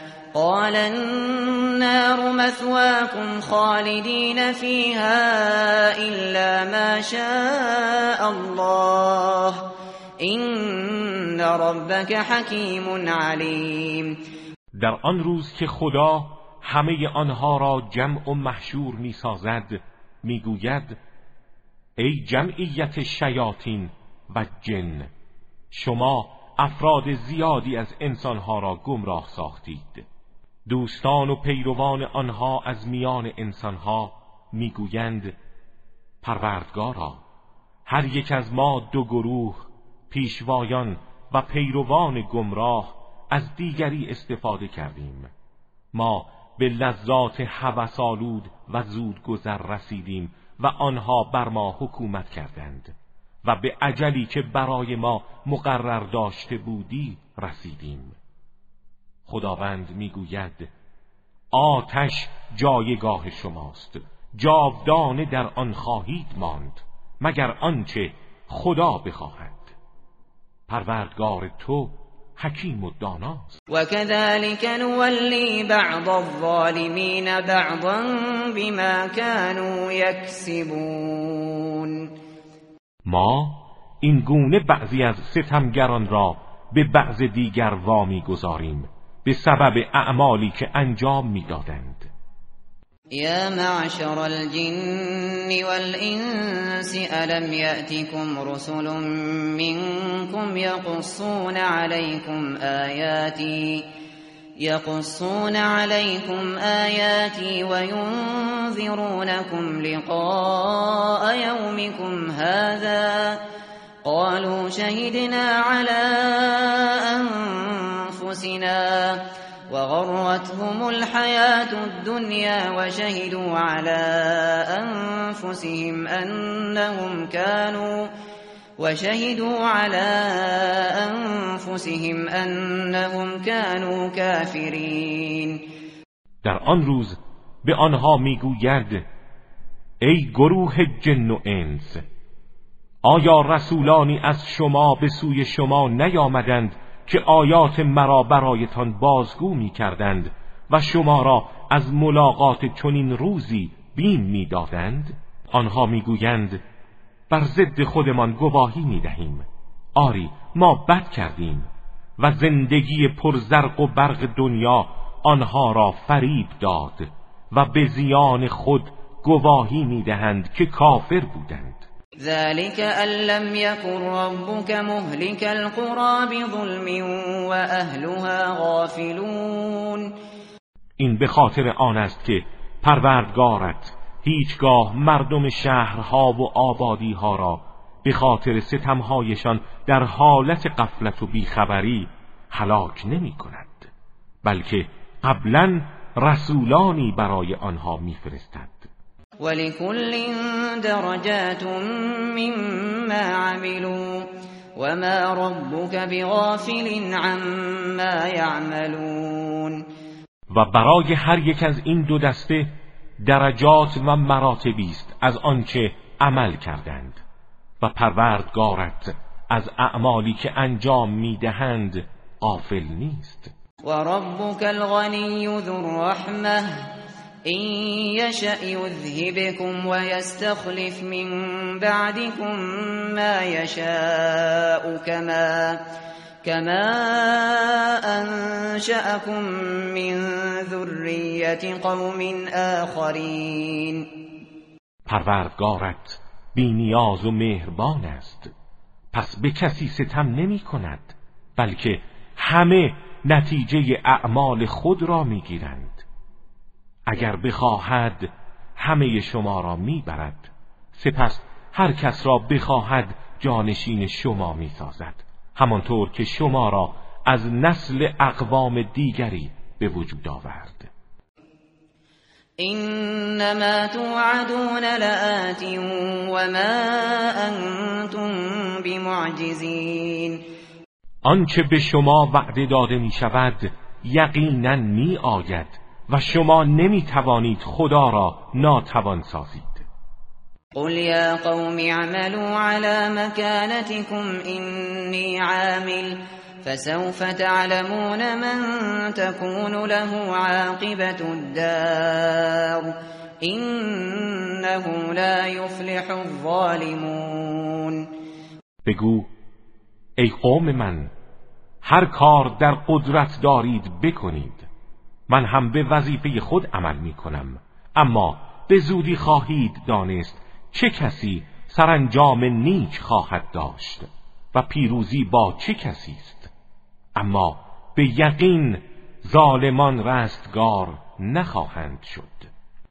قال النار مثواكم خالدين فيها إلا ما شاء الله. این ربک حکیم علیم در آن روز که خدا همه آنها را جمع و محشور می سازد می گوید ای جمعیت شیاطین و جن شما افراد زیادی از انسانها را گمراه ساختید. دوستان و پیروان آنها از میان انسانها می‌گویند پروردگارا هر یک از ما دو گروه پیشوایان و پیروان گمراه از دیگری استفاده کردیم. ما به لذات هوسالود و زود گذر رسیدیم و آنها بر ما حکومت کردند و به عجلی که برای ما مقرر داشته بودی رسیدیم. خداوند می‌گوید آتش جایگاه شماست جاودانه در آن خواهید ماند مگر آنچه خدا بخواهد. پروردگار تو حکیم و داناست. و كذلك نولی بعض الظالمین بعضا بما كانوا یکسبون ما این گونه بعضی از ستمگران را به بعض دیگر وامی گذاریم به سبب اعمالی که انجام می‌دادند. يا معشر الجن والإنس ألم يأتكم رسل منكم يقصون عليكم آياتي يقصون عليكم آياتي وينذرونكم لقاء يومكم هذا. قالوا شهدنا على أنفسنا وغرتهم الحياة الدنيا وشهدوا على أنفسهم أنهم كانوا وشهدوا على أنفسهم أنهم كانوا كافرين. در آن روز به آنها می‌گوید ای گروه جن و انس آیا رسولانی از شما به سوی شما نیامدند که آیات مرا برایتان بازگو می کردند و شما را از ملاقات چنین روزی بیم می‌دادند. آنها می‌گویند بر ضد خودمان گواهی می دهیم آری ما بد کردیم و زندگی پرزرق و برق دنیا آنها را فریب داد و به زیان خود گواهی می‌دهند که کافر بودند. ذلك أن لم يكن ربك مهلك القرى بظلم وأهلها غافلون. این به خاطر آن است که پروردگارت هیچگاه مردم شهرها و آبادیها را به خاطر ستمهایشان در حالت قفلت و بیخبری هلاک نمی کند بلکه قبلا رسولانی برای آنها میفرستد ولكل درجات مما عملوا وما ربك بغافل عما يعملون. و برای هر یک از این دو دسته درجات و مراتبی است از آنچه عمل کردند. و پروردگارت از اعمالی که انجام می‌دهند غافل نیست. و ربک الغنی ذو الرحمه إن يشأ يذهبكم ويستخلف من بعدكم ما يشاء كما كما أنشأكم من ذرية قوم آخرين. پروردگارت بینیاز و مهربان است. پس به کسی ستم نمی کند بلکه همه نتیجه اعمال خود را می‌گیرند اگر بخواهد همه شما را می‌برد سپس هر کس را بخواهد جانشین شما می‌سازد. همانطور که شما را از نسل اقوام دیگری به وجود آورد. انما توعدون لآت وما انتم بمعجزین. آنچه به شما وعده داده می شود یقینا می آید و شما نمی توانید خدا را ناتوان سازید. قل یا قوم اعملوا على مكانتكم اینی عامل فسوف تعلمون من تكون له عاقبة الدار إنه لا يفلح الظالمون. بگو ای قوم من هر کار در قدرت دارید بکنید. من هم به وظیفه خود عمل می کنم. اما به زودی خواهید دانست چه کسی سرانجام نیک خواهد داشت و پیروزی با چه کسی است. اما به یقین ظالمان رستگار نخواهند شد.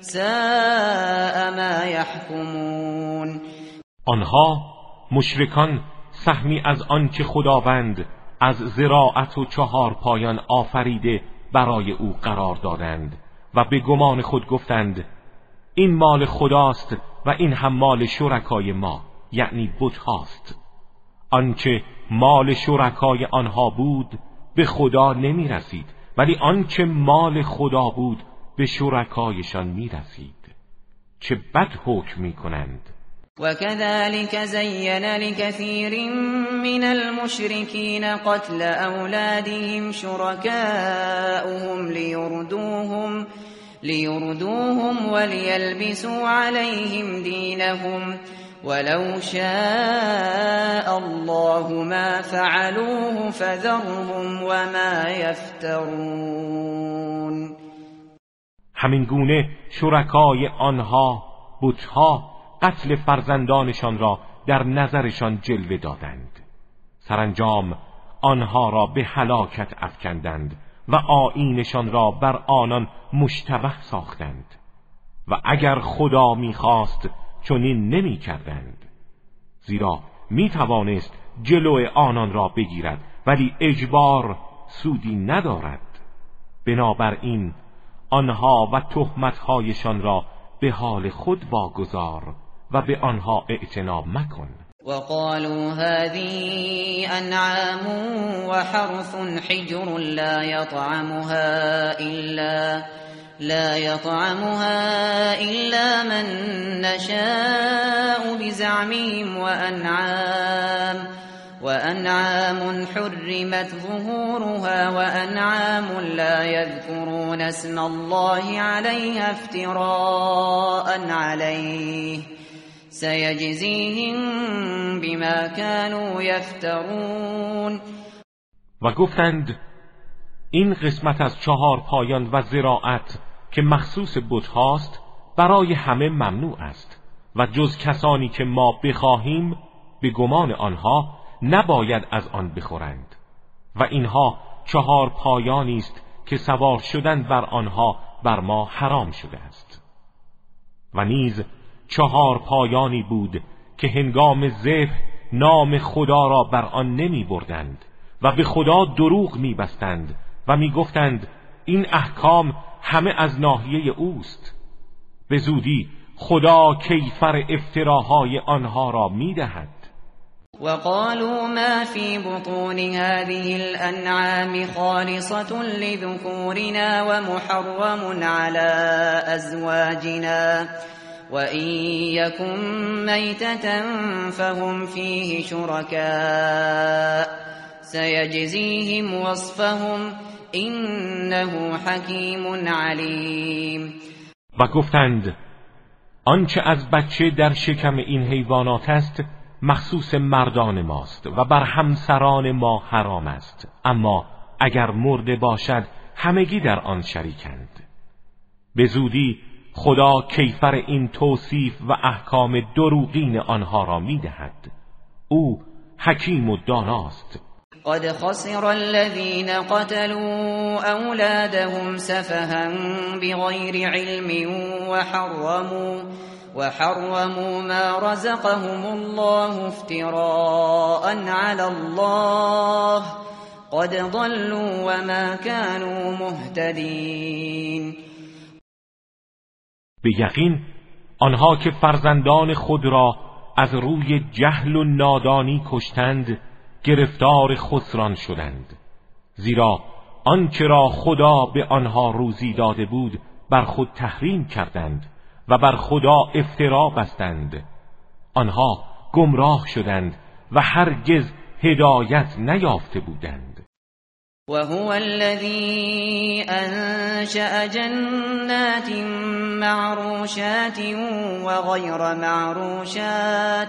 ساء ما يحكمون. آنها مشرکان سهمی از آنچه خداوند از زراعت و چهار پایان آفریده برای او قرار دادند و به گمان خود گفتند این مال خداست و این هم مال شرکای ما یعنی بت هاست. آنچه مال شرکای آنها بود به خدا نمی رسید ولی آنچه مال خدا بود به شرکایشان می رسید چه بد حکم می کنند وكذلك زين لكثير من المشركين قتل أولادهم شركاؤهم ليردوهم ليردوهم وليلبسوا عليهم دينهم. ولو شاء الله ما فعلوه فذرهم وما يفترون. همین گونه شرکای آنها بتها قتل فرزندانشان را در نظرشان جلوه دادند. سرانجام آنها را به هلاکت افکندند و آینشان را بر آنان مشتبه ساختند و اگر خدا می‌خواست چنین نمی کردند زیرا می توانست جلو آنان را بگیرد ولی اجبار سودی ندارد. بنابراین آنها و تهمتهایشان را به حال خود واگذار و به آنها اعتنا مکن. وقالوا هذه انعام وحرث حجر لا يطعمها الا لا يطعمها إلا من نشاء بزعمهم وأنعام. وأنعام حرمت ظهورها وأنعام لا يذكرون اسم الله عليها افتراء عليه. سيجزيهم بما كانوا يفترون. و گفتند این قسمت از چهار پایان و زراعت که مخصوص بت هاست برای همه ممنوع است و جز کسانی که ما بخواهیم به گمان آنها نباید از آن بخورند. و اینها چهار پایانی است که سوار شدن بر آنها بر ما حرام شده است. و نیز چهار پایانی بود که هنگام ذبح نام خدا را بر آن نمی بردند و به خدا دروغ می بستند و می گفتند این احکام همه از ناحیه اوست. به زودی خدا کیفر افتراهای آنها را می‌دهد وقالوا ما في بطون هذه الأنعام خالصة لذكورنا ومحرم على أزواجنا. وإن يكن ميتة فهم فيه شركاء. سيجزيهم وصفهم انه حکیم علیم و گفتند آنچه از بچه در شکم این حیوانات است مخصوص مردان ماست و بر همسران ما حرام است. اما اگر مرده باشد همگی در آن شریکند. به زودی خدا کیفر این توصیف و احکام دروغین آنها را می‌دهد. او حکیم و داناست. قد خسر الذين قتلوا أولادهم سفها بغير علم وحرموا وحرموا ما رزقهم الله افتراء على الله قد ضلوا وما كانوا مهتدين. به یقین آنها که فرزندان خود را از روی جهل و نادانی کشتند گرفتار خسران شدند. زیرا آنچه را خدا به آنها روزی داده بود بر خود تحریم کردند و بر خدا افترا بستند. آنها گمراه شدند و هرگز هدایت نیافته بودند. وهو الذي أنشأ جنات معروشات وغير معروشات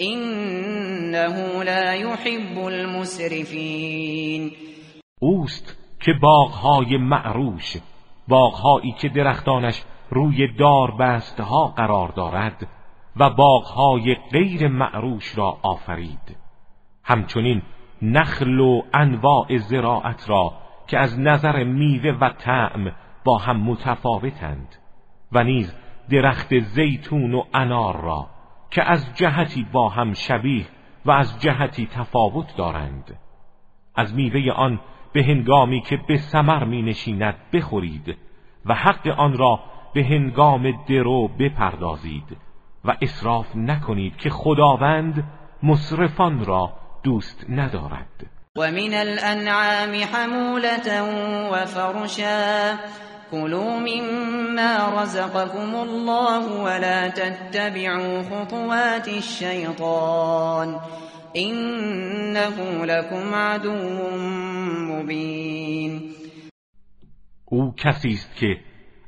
إنه لا يحب المسرفين. اوست که باغهای معروش باغهایی که درختانش روی دار ها قرار دارد و باغهای غیر معروش را آفرید. همچنین نخل و انواع زراعت را که از نظر میوه و طعم با هم متفاوتند و نیز درخت زیتون و انار را که از جهتی با هم شبیه و از جهتی تفاوت دارند. از میوه آن به هنگامی که به سمر می نشیند بخورید و حق آن را به هنگام درو بپردازید و اصراف نکنید که خداوند مصرفان را دوست ندارد. و من الانعام حمولة و فرشا كلوا مما رزقكم الله ولا تتبعوا خطوات الشيطان إنه لكم عدو مبین او کسی است که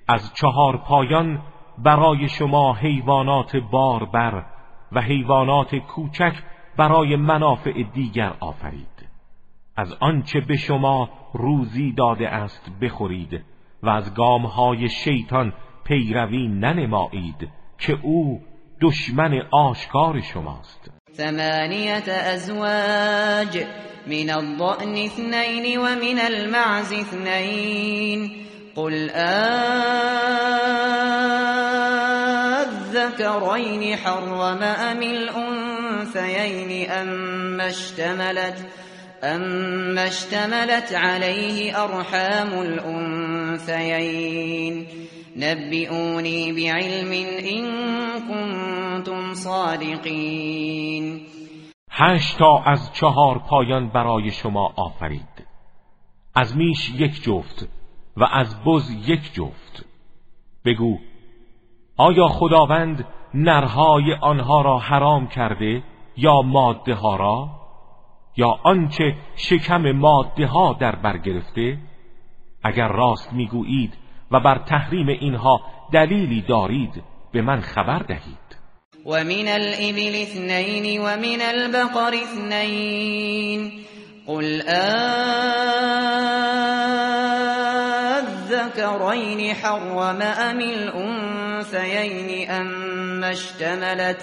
از چهار پایان برای شما حیوانات باربر و حیوانات کوچک برای منافع دیگر آفرید. از آنچه به شما روزی داده است بخورید. و از گامهای شیطان پیروی ننمایید که او دشمن آشکار شماست. ثمانیت ازواج من الضأن اثنین و من المعز اثنین. قل الذكرين حرم أم الأنثيين أم اشتملت أم اشتملت عليه أرحام الأنثيين نبئوني بعلم إن كنتم صادقين هشتا از چهار پایان برای شما آفرید. از میش یک جفت و از بز یک جفت. بگو آیا خداوند نرهای آنها را حرام کرده یا ماده ها را؟ یا آنچه شکم ماده ها در بر گرفته؟ اگر راست می‌گویید و بر تحریم اینها دلیلی دارید به من خبر دهید. و من الابل اثنین و من البقر اثنین. قل الذكرين حرم أم الأنثيين أما اشتملت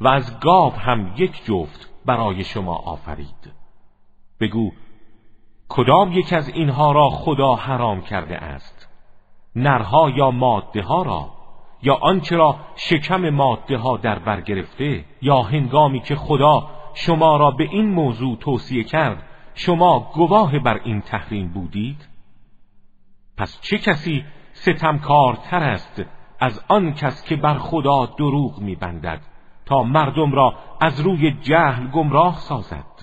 و از گاو هم یک جفت برای شما آفرید. بگو کدام یک از اینها را خدا حرام کرده است؟ نرها یا ماده ها را؟ یا آنچه را شکم ماده ها در بر گرفته؟ یا هنگامی که خدا شما را به این موضوع توصیه کرد شما گواه بر این تحریم بودید؟ پس چه کسی ستمکارتر است از آن کس که بر خدا دروغ میبندد؟ تا مردم را از روی جهل گمراه سازد.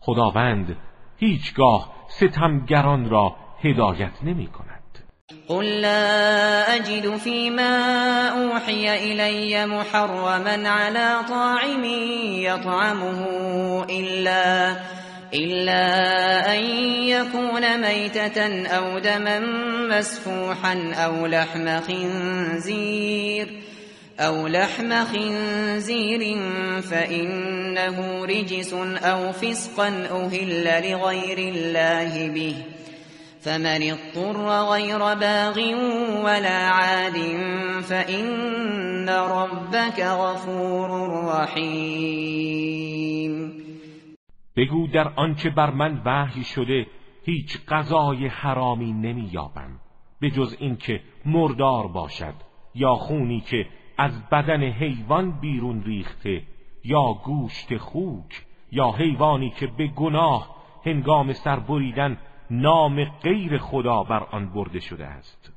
خداوند هیچگاه ستمگران را هدایت نمی کند. قل لا أجد فيما أوحي إلي محرما على طاعم يطعمه إلا إلا أن يكون ميتة أو دما مسفوحا أو لحم خنزير. أو لحم خنزير فإنه رجس أو فسقا أهل لغير الله به فمن اضطر غير باغ ولا عاد فإن ربك غفور رحیم بگو در آنچه بر من وحی شده هیچ غذای حرامی نمییابم به جز اینکه مردار باشد یا خونی که از بدن حیوان بیرون ریخته یا گوشت خوک یا حیوانی که به گناه هنگام سربریدن نام غیر خدا بر آن برده شده است.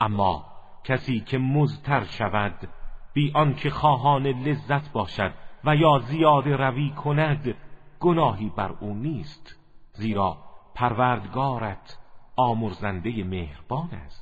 اما کسی که مزتر شود بی آنکه خواهان لذت باشد و یا زیاده روی کند گناهی بر او نیست. زیرا پروردگارت آمرزنده مهربان است.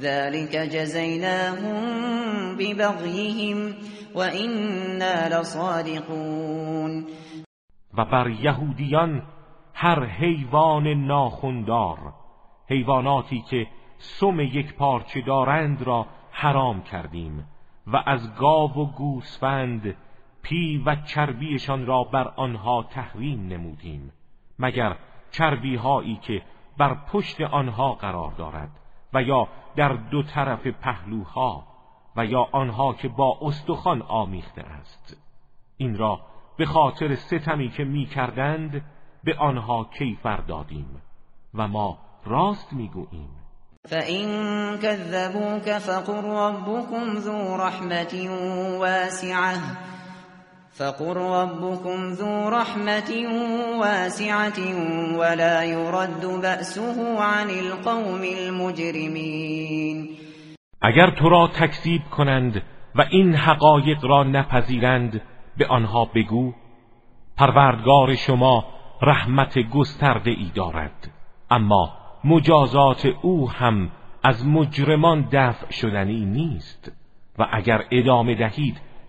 ذلك جزيناهم ببغيهم وإنا لصادقون. و بر یهودیان هر حیوان ناخوندار حیواناتی که سم یک پارچه دارند را حرام کردیم و از گاو و گوسفند پی و چربیشان را بر آنها تحریم نمودیم مگر چربی هایی که بر پشت آنها قرار دارد. و یا در دو طرف پهلوها و یا آنها که با استخوان آمیخته است. این را به خاطر ستمی که می کردند به آنها کیفر دادیم و ما راست می‌گوییم فَإِن كَذَّبُوكَ فَقُل رَّبُّكُمْ ذُو رَحْمَةٍ وَاسِعَةٍ فَقُل رَّبُّكُمْ ذُو رَحْمَةٍ وَاسِعَةٍ وَلَا يُرَدُّ بَأْسُهُ عَنِ الْقَوْمِ الْمُجْرِمِينَ. اگر تو را تکذیب کنند و این حقایق را نپذیرند به آنها بگو پروردگار شما رحمت گسترده ای دارد. اما مجازات او هم از مجرمان دفع شدنی نیست. و اگر ادامه دهید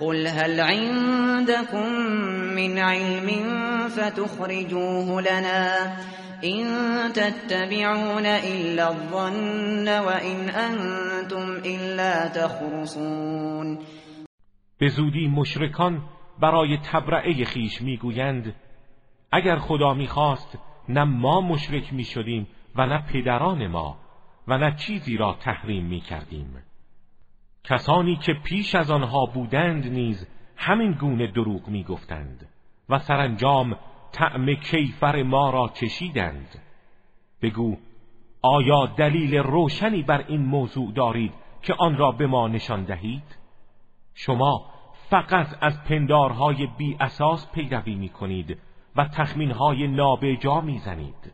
قل هل عندكم من علم فتخرجوه لنا إن تتبعون إلا الظن وإن أنتم إلا تخرصون به زودی مشرکان برای تبرعه خیش می‌گویند اگر خدا می‌خواست نه ما مشرک می‌شدیم و نه پدران ما و نه چیزی را تحریم می‌کردیم. کسانی که پیش از آنها بودند نیز همین گونه دروغ می‌گفتند و سرانجام طعم کیفر ما را چشیدند بگو آیا دلیل روشنی بر این موضوع دارید که آن را به ما نشان دهید؟ شما فقط از پندارهای بی اساس پیروی می کنید و تخمینهای نابجا می زنید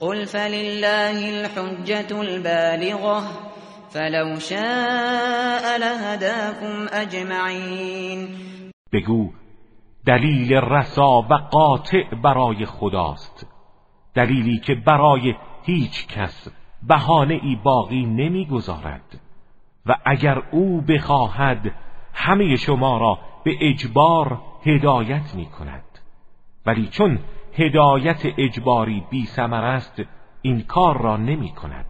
قل فلله الحجة البالغة فلو شاء لهداكم اجمعین بگو دلیل رسا و قاطع برای خداست. دلیلی که برای هیچ کس بهانه ای باقی نمی‌گذارد. و اگر او بخواهد همه شما را به اجبار هدایت می کند ولی چون هدایت اجباری بی است این کار را نمی کند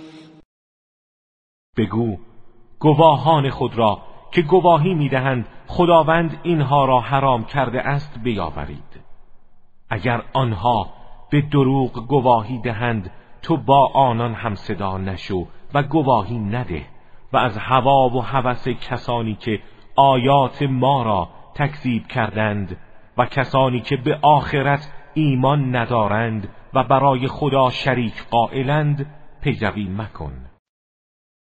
بگو گواهان خود را که گواهی می‌دهند خداوند اینها را حرام کرده است بیاورید. اگر آنها به دروغ گواهی دهند تو با آنان هم صدا نشو و گواهی نده و از هوا و هوس کسانی که آیات ما را تکذیب کردند و کسانی که به آخرت ایمان ندارند و برای خدا شریک قائلند پیروی مکن.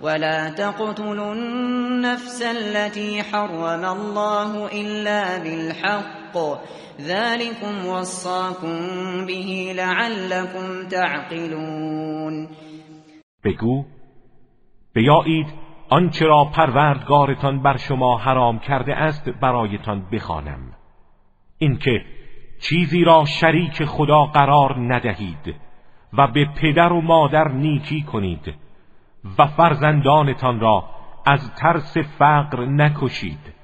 ولا تقتلوا النفس التي حرم الله إلا بالحق ذلكم وصاكم به لعلكم تعقلون بگو بیایید آنچه را پروردگارتان بر شما حرام کرده است برایتان بخوانم. اینکه چیزی را شریک خدا قرار ندهید و به پدر و مادر نیکی کنید. و فرزندانتان را از ترس فقر نکشید.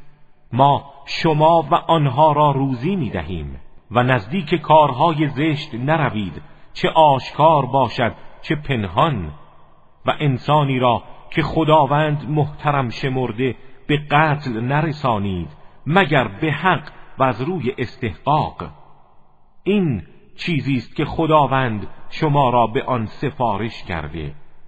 ما شما و آنها را روزی می دهیم و نزدیک کارهای زشت نروید چه آشکار باشد چه پنهان. و انسانی را که خداوند محترم شمرده به قتل نرسانید مگر به حق و از روی استحقاق. این چیزی است که خداوند شما را به آن سفارش کرده.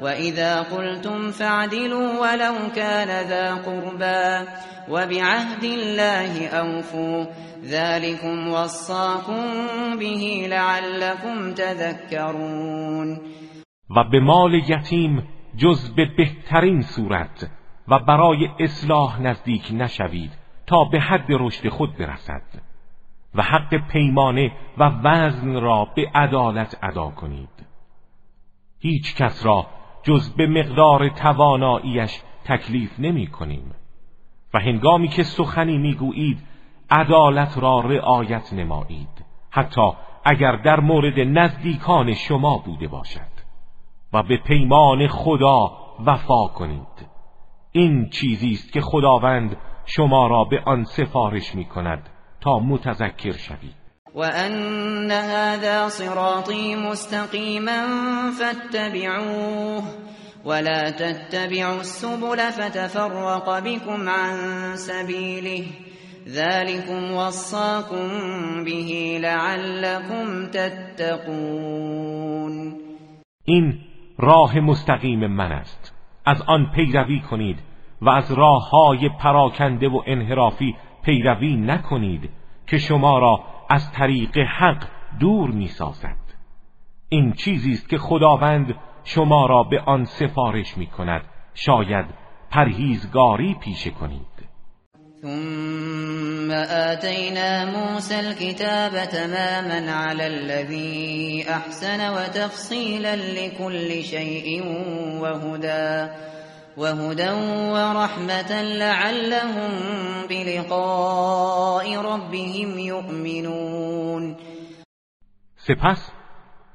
وإذا قلتم فاعدلوا ولو كان ذا قربا وبعهد الله أوفوا ذلكم وصاكم به لعلكم تذكرون. و به مال یتیم جز به بهترین صورت و برای اصلاح نزدیک نشوید تا به حد رشد خود برسد و حق پیمانه و وزن را به عدالت ادا کنید. هیچ کس را جز به مقدار تواناییش تکلیف نمی کنیم و هنگامی که سخنی می‌گویید عدالت را رعایت نمایید. حتی اگر در مورد نزدیکان شما بوده باشد. و به پیمان خدا وفا کنید. این چیزی است که خداوند شما را به آن سفارش می کند تا متذکر شوید. و ان هذا صراطی مستقیما فاتبعوه ولا تتبعوا السبل فتفرق بكم عن سبيله ذلكم وصاكم به لعلكم تتقون این راه مستقیم من است. از آن پیروی کنید و از راه های پراکنده و انحرافی پیروی نکنید که شما را از طریق حق دور می سازد. این چیزی است که خداوند شما را به آن سفارش می کند شاید پرهیزگاری پیشه کنید. ثم آتينا موسى الكتاب تماما على الذي أحسن وتفصيلا لكل شيء وهدى وهدى ورحمة لعلهم بلقاء ربهم يؤمنون سپس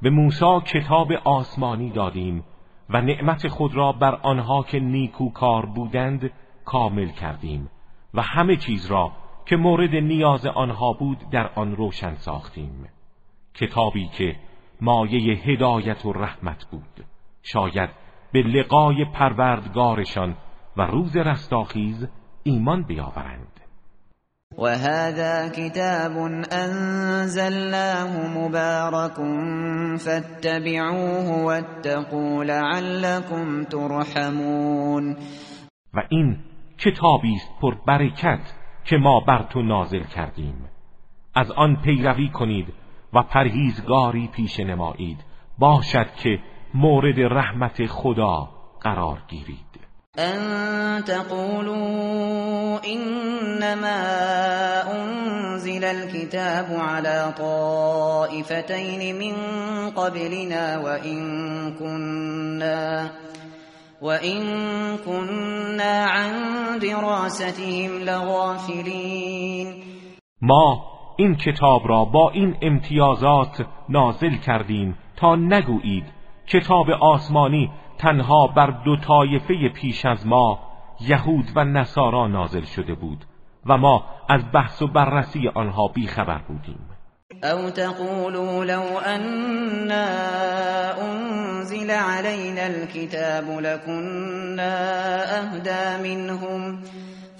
به موسی کتاب آسمانی دادیم و نعمت خود را بر آنها که نیکوکار بودند کامل کردیم و همه چیز را که مورد نیاز آنها بود در آن روشن ساختیم. کتابی که مایه هدایت و رحمت بود. شاید به لقای پروردگارشان و روز رستاخیز ایمان بیاورند. و هذا کتاب انزلناه مبارک فاتبعوه واتقوا لعلكم ترحمون. و این کتابی است پر برکت که ما بر تو نازل کردیم. از آن پیروی کنید و پرهیزگاری پیش نمایید. باشد که مورد رحمت خدا قرار گیرید. ان تقولوا انما انزل الكتاب على طائفتين من قبلنا وان كنا وان كنا عن دراستهم لغافلين. ما این کتاب را با این امتیازات نازل کردیم تا نگویید کتاب آسمانی تنها بر دو طایفه پیش از ما یهود و نصارا نازل شده بود و ما از بحث و بررسی آنها بیخبر بودیم. او تقولوا لو أنا انزل علينا الكتاب لكنا اهدى منهم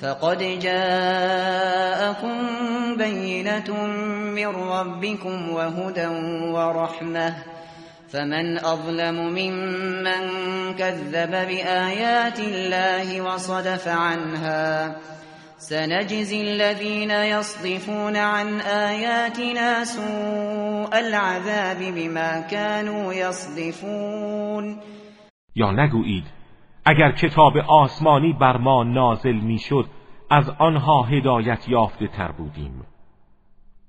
فقد جاءكم بينة من ربكم وهدى ورحمة فمن أظلم ممن كذب بآيات الله وصدف عنها سنجزي الذين يصدفون عن آياتنا سوء العذاب بما كانوا يصدفون. یا نگویید اگر کتاب آسمانی بر ما نازل می‌شد از آنها هدایت یافته تر بودیم.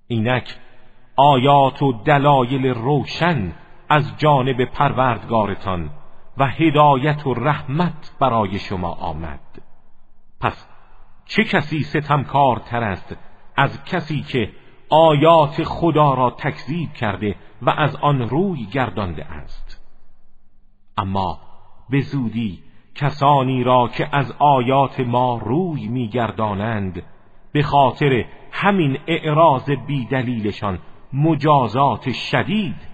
اینک آیات و دلایل روشن از جانب پروردگارتان و هدایت و رحمت برای شما آمد. پس چه کسی ستمکار تر است از کسی که آیات خدا را تکذیب کرده و از آن روی گردانده است؟ اما به زودی کسانی را که از آیات ما روی میگردانند به خاطر همین اعراض بیدلیلشان مجازات شدید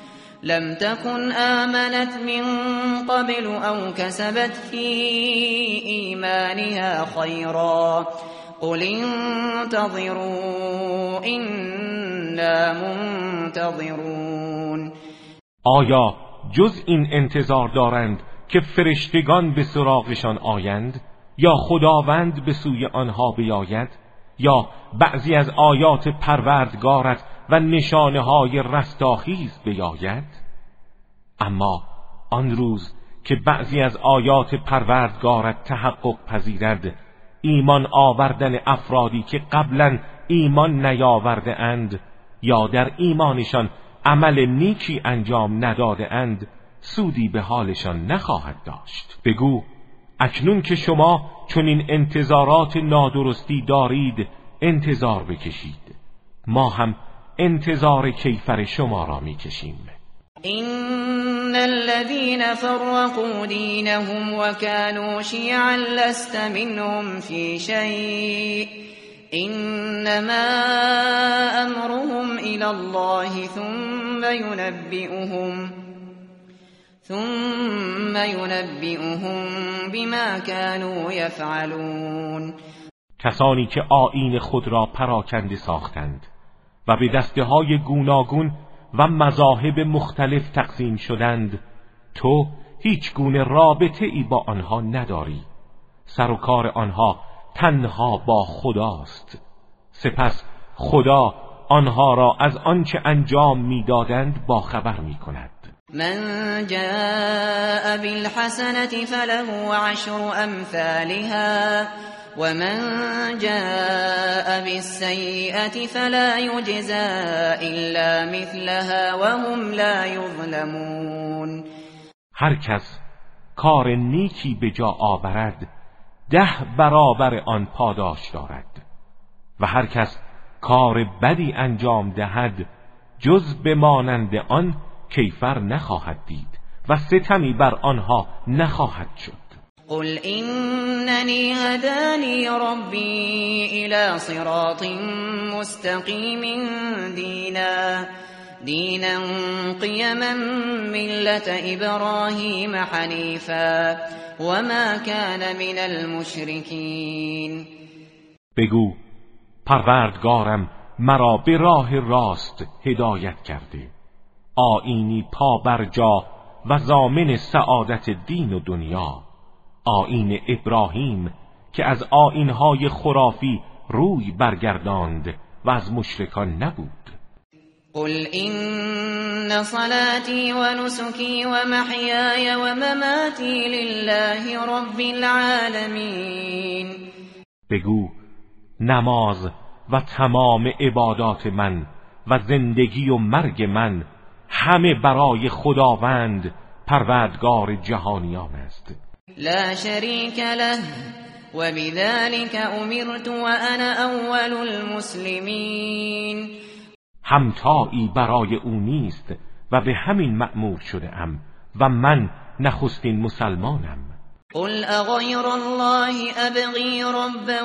لم تكن آمنت من قبل أو كسبت في إيمانها خيرا. قل انتظروا إنا منتظرون. آیا جز این انتظار دارند که فرشتگان به سراغشان آیند؟ یا خداوند به سوی آنها بیاید؟ یا بعضی از آیات پروردگارت و نشانه های رستاخیز بیاید. اما آن روز که بعضی از آیات پروردگارت تحقق پذیرد ایمان آوردن افرادی که قبلا ایمان نیاورده اند یا در ایمانشان عمل نیکی انجام نداده اند سودی به حالشان نخواهد داشت. بگو اکنون که شما چنین انتظارات نادرستی دارید انتظار بکشید. ما هم انتظار کیفر شما را می‌کشیم. این الذين فرقوا دينهم وكانوا شيعا لست منهم في شيء انما امرهم الى الله ثم ينبئهم ثم ينبئهم بما كانوا يفعلون کسانی که آیین خود را پراکنده ساختند به دسته های گوناگون و مذاهب مختلف تقسیم شدند. تو هیچ گونه رابطه ای با آنها نداری. سر و کار آنها تنها با خداست. سپس خدا آنها را از آنچه انجام می‌دادند با خبر می کند من جاء بالحسنة فله عشر امثالها ومن جاء بالسيئة فلا يجزى إلا مثلها وهم لا يظلمون هر کس کار نیکی به جا آورد ده برابر آن پاداش دارد. و هر کس کار بدی انجام دهد جز به مانند آن کیفر نخواهد دید و ستمی بر آنها نخواهد شد. قل إنني هداني ربي إلى صراط مستقيم دينا دينا قيما ملة إبراهيم حنيفا وما كان من المشركين. بگو پروردگارم مرا به راه راست هدایت کرده. آینی پا بر جا و زامن سعادت دین و دنیا. آین ابراهیم که از آینهای خرافی روی برگرداند و از مشرکان نبود. قل إن صلاتي ونسكي ومحياي ومماتي لله رب العالمين. بگو نماز و تمام عبادات من و زندگی و مرگ من همه برای خداوند پروردگار جهانیان است. لا شريك له. وبذلك امرت وانا اول المسلمین همتایی برای او نیست و به همین مأمور شده ام و من نخستین مسلمانم. قل اغیر الله ابغی ربا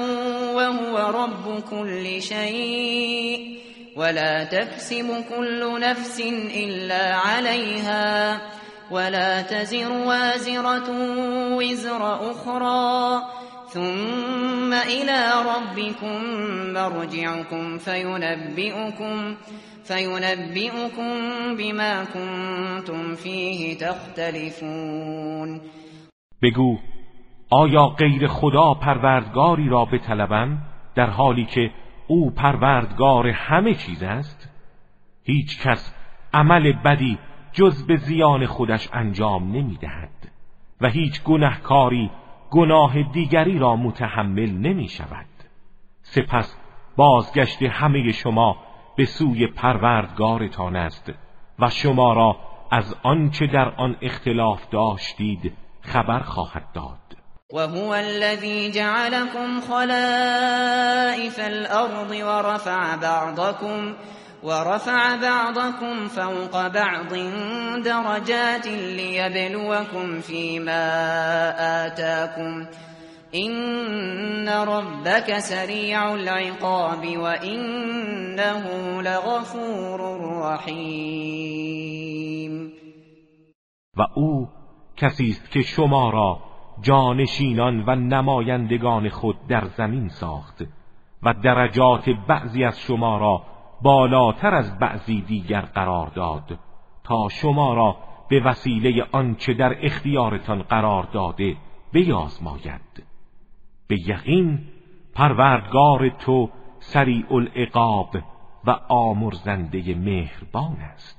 وهو رب كل شيء ولا تكسب كل نفس الا عليها. ولا تزر وازرة وزر أخرى. ثم إلى ربكم مرجعكم فينبئكم فينبئكم بما كنتم فيه تختلفون. بگو آیا غیر خدا پروردگاری را بطلبم در حالی که او پروردگار همه چیز است؟ هیچ کس عمل بدی جز به زیان خودش انجام نمی دهد و هیچ گنهکاری گناه دیگری را متحمل نمی شود سپس بازگشت همه شما به سوی پروردگارتان است و شما را از آنچه در آن اختلاف داشتید خبر خواهد داد. وهو الذي جعلكم خلائف الأرض ورفع بعضكم ورفع بعضكم فوق بعض درجات ليبلوكم فيما آتاكم. إن ربك سريع العقاب وإنه لغفور رحیم و او کسی است که شما را جانشینان و نمایندگان خود در زمین ساخت و درجات بعضی از شما را بالاتر از بعضی دیگر قرار داد تا شما را به وسیله آنچه در اختیارتان قرار داده بیازماید. به یقین پروردگار تو سریع العقاب و آمرزنده مهربان است.